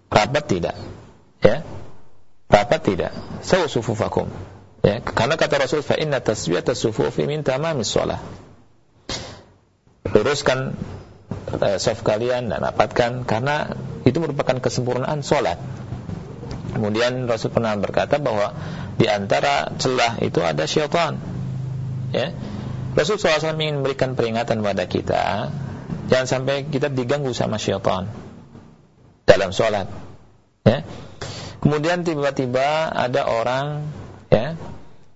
Rapat tidak? Ya? Rapat tidak? Sawu sufufakum. Ya, karena kata Rasul fa inna sufufi min tamamis shalah. Luruskan uh, saf kalian dan rapatkan karena itu merupakan kesempurnaan sholat. Kemudian Rasul pernah berkata bahwa di antara celah itu ada syaitan. Ya. Rasul SAW ingin memberikan peringatan pada kita jangan sampai kita diganggu sama syaitan dalam sholat. Ya. Kemudian tiba-tiba ada orang ya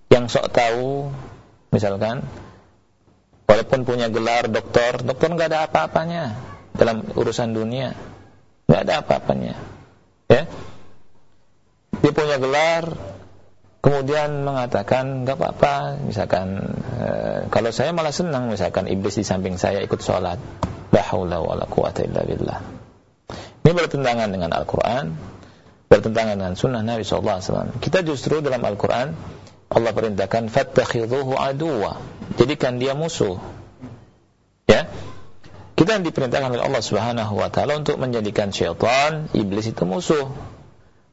yang sok tahu misalkan walaupun punya gelar doktor, dokter nggak ada apa-apanya dalam urusan dunia, nggak ada apa-apanya. Ya. Dia punya gelar kemudian mengatakan nggak apa-apa. Misalkan e, kalau saya malah senang misalkan iblis di samping saya ikut sholat. La haula wala quwata illa billah. Ini bertentangan dengan Al-Quran bertentangan dengan sunnah Nabi SAW kita justru dalam Al-Quran Allah perintahkan fattakhidhuhu aduwa jadikan dia musuh. Ya? Kita diperintahkan oleh Allah Subhanahu wa taala untuk menjadikan syaitan iblis itu musuh.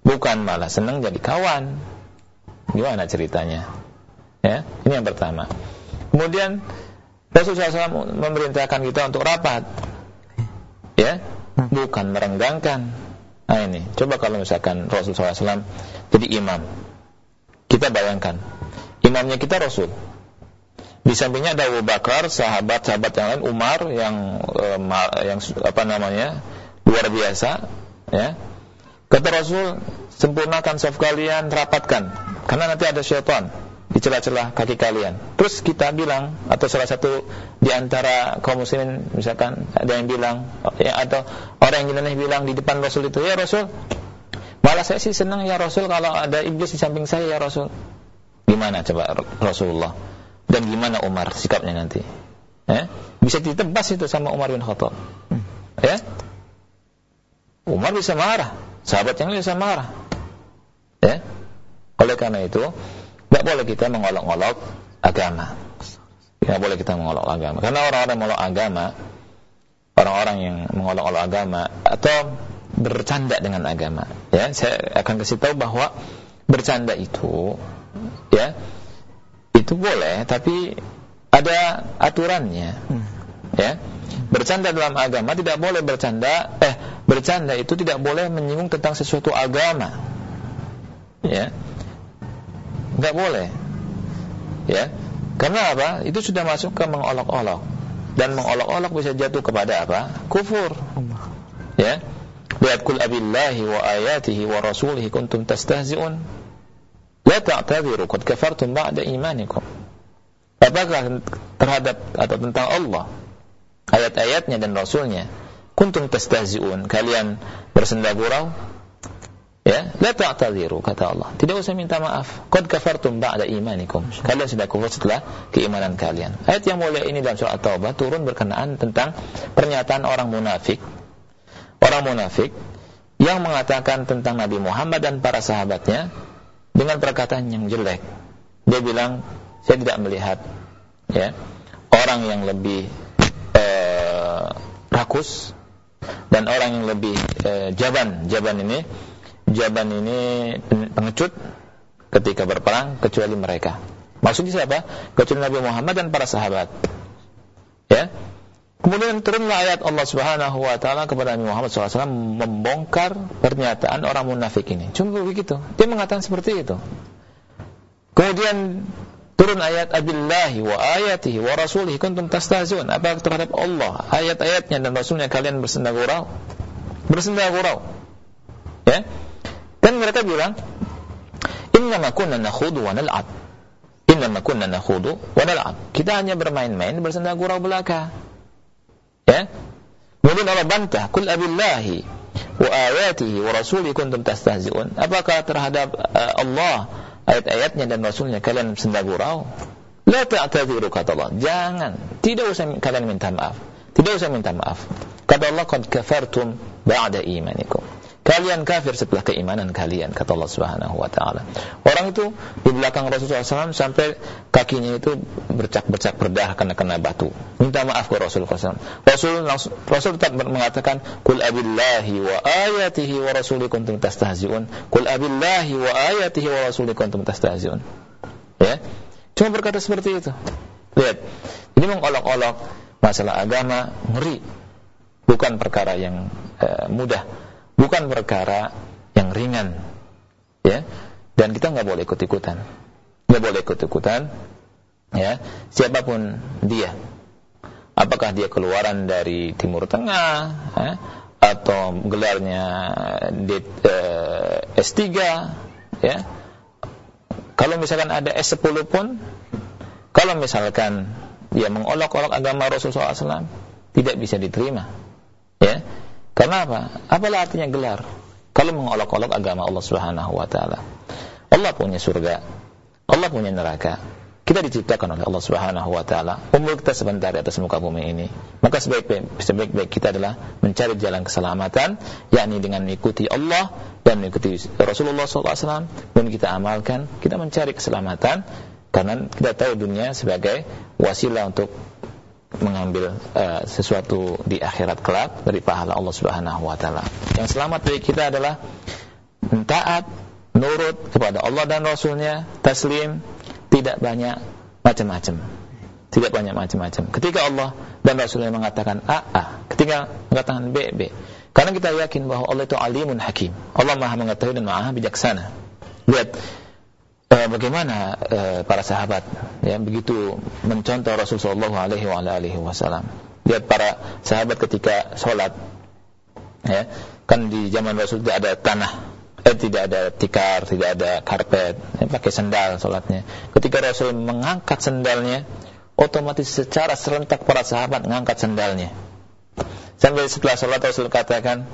Bukan malah senang jadi kawan Gimana ceritanya? Ya, ini yang pertama. Kemudian Rasulullah SAW memerintahkan kita untuk rapat. Ya, bukan merenggangkan. Nah ini, coba kalau misalkan Rasulullah SAW jadi imam. Kita bayangkan, imamnya kita Rasul. Di sampingnya ada Abu Bakar, sahabat-sahabat yang lain, Umar yang eh, yang apa namanya luar biasa, ya. Kata Rasul, sempurnakan saf kalian, rapatkan karena nanti ada syaitan di celah-celah kaki kalian. Terus kita bilang atau salah satu di antara kaum muslimin misalkan ada yang bilang ya, atau orang yang aneh bilang di depan Rasul itu, "Ya Rasul, malah saya sih senang ya Rasul kalau ada iblis di samping saya ya Rasul." Gimana coba Rasulullah? Dan gimana Umar sikapnya nanti? Ya? Bisa ditebas itu sama Umar bin Khattab. Ya? Umar bisa marah, sahabat yang lain bisa marah. Ya? Oleh karena itu, tidak boleh kita mengolok-olok agama. Tidak boleh kita mengolok agama. Karena orang-orang mengolok agama, orang-orang yang mengolok-olok agama atau bercanda dengan agama, ya, saya akan kasih tahu bahwa bercanda itu, ya, itu boleh, tapi ada aturannya. Hmm. Ya. Bercanda dalam agama tidak boleh bercanda, eh bercanda itu tidak boleh menyinggung tentang sesuatu agama. Ya. Enggak boleh. Ya. Karena apa? Itu sudah masuk ke mengolok-olok. Dan mengolok-olok bisa jatuh kepada apa? Kufur. Ya. Lihat kul abillahi wa ayatihi wa rasulihi kuntum tastahzi'un. La ta'tadiru qad kafartum ba'da imanikum. Apakah terhadap atau tentang Allah ayat-ayatnya dan rasulnya kuntum tastahzi'un kalian bersenda gurau ya la ta'tadiru kata Allah. Tidak usah minta maaf. Qad kafartum ba'da imanikum. Kalian sudah kufur setelah keimanan kalian. Ayat yang mulia ini dalam surah At-Taubah turun berkenaan tentang pernyataan orang munafik. Orang munafik yang mengatakan tentang Nabi Muhammad dan para sahabatnya dengan perkataan yang jelek. Dia bilang saya tidak melihat ya orang yang lebih eh, rakus dan orang yang lebih eh, jaban. Jaban ini jaban ini pengecut ketika berperang kecuali mereka. Maksudnya siapa? Kecuali Nabi Muhammad dan para sahabat. Ya? Kemudian turunlah ayat Allah Subhanahu wa taala kepada Nabi Muhammad SAW membongkar pernyataan orang munafik ini. Cuma begitu. Dia mengatakan seperti itu. Kemudian turun ayat abillahi wa ayatihi wa rasulihi kuntum tastahzi'un. Apa terhadap Allah? Ayat-ayatnya dan rasulnya kalian bersenda gurau. Bersenda gurau. Ya dan mereka bilang inna ma kunna nakhudu wa nal'ab. Inna ma kunna nakhudu wa nal'ab. Kita hanya bermain-main bersenda gurau belaka. Ya? Kemudian Allah bantah kul abillahi wa ayatihi wa rasulihi kuntum tastahzi'un. Apakah terhadap uh, Allah ayat-ayatnya dan rasulnya kalian senda gurau? La ta'tadiru kata Allah. Jangan. Tidak usah kalian minta maaf. Tidak usah minta maaf. Kata Allah qad kafartum ba'da imanikum kalian kafir setelah keimanan kalian kata Allah Subhanahu wa taala. Orang itu di belakang Rasulullah SAW sampai kakinya itu bercak-bercak berdarah karena kena batu. Minta maaf ke Rasulullah SAW. Rasul Rasul tetap mengatakan kul abillahi wa ayatihi wa rasuli kuntum tastahzi'un. Kul abillahi wa ayatihi wa rasuli kuntum tastahzi'un. Ya. Cuma berkata seperti itu. Lihat. Ini mengolok-olok masalah agama ngeri. Bukan perkara yang uh, mudah bukan perkara yang ringan ya. Dan kita nggak boleh ikut-ikutan. Nggak boleh ikut-ikutan ya. Siapa pun dia. Apakah dia keluaran dari timur tengah ya, atau gelarnya di, eh, S3 ya. Kalau misalkan ada S10 pun kalau misalkan dia mengolok-olok agama Rasulullah SAW tidak bisa diterima ya karena apa? Apalah artinya gelar? Kalau mengolok-olok agama Allah Subhanahu wa taala. Allah punya surga. Allah punya neraka. Kita diciptakan oleh Allah Subhanahu wa taala. Umur kita sebentar di atas muka bumi ini. Maka sebaik-baik sebaik-baik kita adalah mencari jalan keselamatan yakni dengan mengikuti Allah dan mengikuti Rasulullah SAW dan kita amalkan, kita mencari keselamatan karena kita tahu dunia sebagai wasilah untuk mengambil uh, sesuatu di akhirat kelak dari pahala Allah Subhanahu wa taala. Yang selamat dari kita adalah taat, nurut kepada Allah dan Rasulnya, taslim, tidak banyak macam-macam. Tidak banyak macam-macam. Ketika Allah dan Rasulnya mengatakan A, A. Ketika mengatakan B, B. Karena kita yakin bahwa Allah itu alimun hakim. Allah maha mengetahui dan maha bijaksana. Lihat, Eh, bagaimana uh, para sahabat ya begitu mencontoh Rasulullah Shallallahu Alaihi Wasallam. Lihat para sahabat ketika sholat, ya kan di zaman Rasul tidak ada tanah, eh tidak ada tikar, tidak ada karpet, ya, pakai sendal sholatnya. Ketika Rasul mengangkat sendalnya, otomatis secara serentak para sahabat mengangkat sendalnya. Sampai setelah sholat Rasul katakan,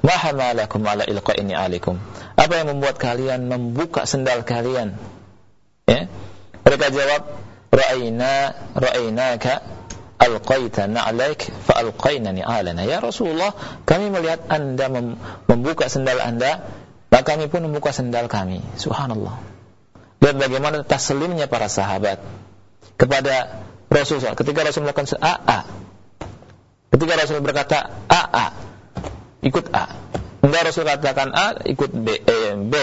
Mahamalakum ala ilqa'ini alikum. Apa yang membuat kalian membuka sendal kalian? Ya. Mereka jawab, Ra'ayna ra'aynaka alqaita na'alaik fa alqainani alana. Ya Rasulullah, kami melihat Anda membuka sendal Anda, maka kami pun membuka sendal kami. Subhanallah. Dan bagaimana taslimnya para sahabat kepada Rasulullah ketika Rasul melakukan A, Ketika Rasul berkata A, ikut A. Enggak Rasul katakan A, ikut B. Eh, B.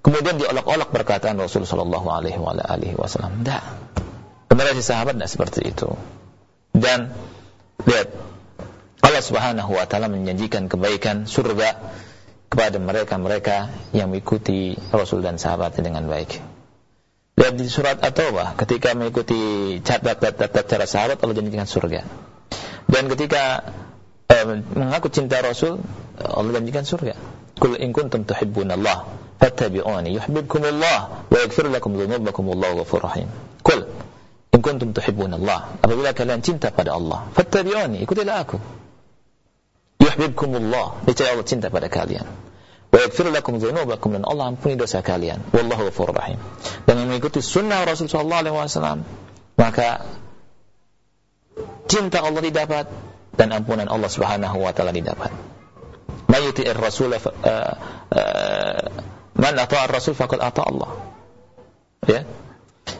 Kemudian diolok-olok perkataan Rasul Shallallahu Alaihi Wasallam. Tidak. Generasi sahabat tidak seperti itu. Dan lihat Allah Subhanahu wa taala menjanjikan kebaikan surga kepada mereka-mereka yang mengikuti Rasul dan sahabat dengan baik. Lihat di surat At-Taubah ketika mengikuti catat-catat cara sahabat Allah janjikan surga. Dan ketika mengaku cinta Rasul Allah janjikan surga. Kul in kuntum tuhibbunallah fattabi'uni yuhibbukumullah wa yaghfir lakum dhunubakum wallahu ghafurur rahim. Kul in kuntum tuhibbunallah apabila kalian cinta pada Allah fattabi'uni ikutilah aku yuhibbukumullah niscaya Allah cinta pada kalian wa yaghfir lakum dzunubakum dan Allah ampuni dosa kalian wallahu ghafurur rahim dan mengikuti sunnah Rasul sallallahu alaihi wasallam maka cinta Allah didapat dan ampunan Allah Subhanahu wa taala didapat. Man yuti'ir rasul uh, uh, man ata'a rasul faqad ata Allah. Ya?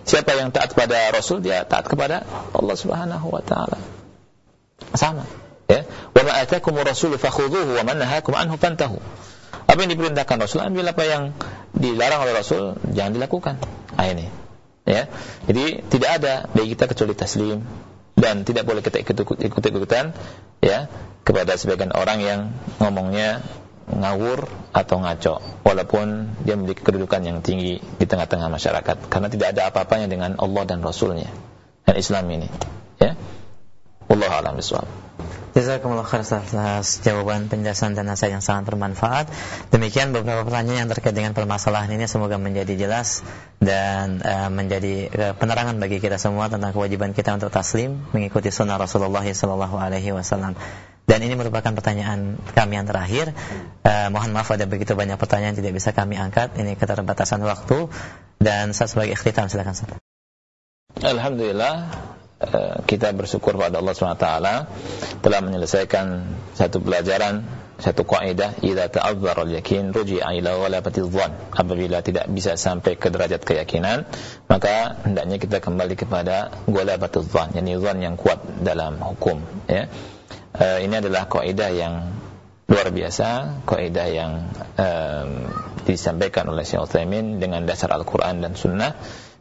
Siapa yang taat kepada Rasul dia taat kepada Allah Subhanahu wa taala. Sama. Ya? Wa ma atakumur rasul fakhudhuhu wa man nahakum anhu fantahu. Apa yang diperintahkan Rasul ambil apa yang dilarang oleh Rasul jangan dilakukan. Ah ini. Ya? Jadi tidak ada bagi kita kecuali taslim dan tidak boleh kita ikut-ikutan ya kepada sebagian orang yang ngomongnya ngawur atau ngaco. Walaupun dia memiliki kedudukan yang tinggi di tengah-tengah masyarakat. Karena tidak ada apa-apanya dengan Allah dan Rasulnya. Dan Islam ini ya. Allah alam bisawab Jazakumullah khair atas jawaban penjelasan dan nasihat yang sangat bermanfaat. Demikian beberapa pertanyaan yang terkait dengan permasalahan ini semoga menjadi jelas dan uh, menjadi uh, penerangan bagi kita semua tentang kewajiban kita untuk taslim mengikuti sunnah Rasulullah sallallahu alaihi wasallam. Dan ini merupakan pertanyaan kami yang terakhir. Uh, mohon maaf ada begitu banyak pertanyaan tidak bisa kami angkat. Ini keterbatasan waktu dan saya sebagai ikhtitam silakan. Alhamdulillah kita bersyukur pada Allah SWT telah menyelesaikan satu pelajaran satu kaidah idza ta'azzara al-yakin ruji'a ila ghalabati dhann apabila tidak bisa sampai ke derajat keyakinan maka hendaknya kita kembali kepada ghalabati dhann yakni dhann yang kuat dalam hukum ya. E, ini adalah kaidah yang luar biasa kaidah yang um, disampaikan oleh Syekh Utsaimin dengan dasar Al-Qur'an dan Sunnah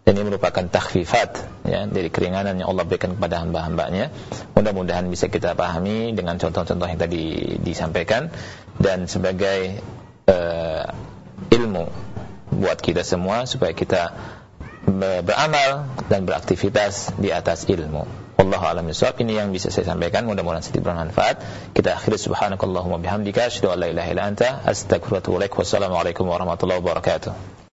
ini merupakan takhfifat ya dari keringanan yang Allah berikan kepada hamba-hambanya mudah-mudahan bisa kita pahami dengan contoh-contoh yang tadi disampaikan dan sebagai uh, ilmu buat kita semua supaya kita beramal dan beraktivitas di atas ilmu. Wallahu a'lam bishawab. Ini yang bisa saya sampaikan. Mudah-mudahan sedikit bermanfaat. Kita akhiri subhanakallahumma bihamdika asyhadu an la ilaha illa anta astaghfiruka wa atubu ilaik. Wassalamualaikum warahmatullahi wabarakatuh.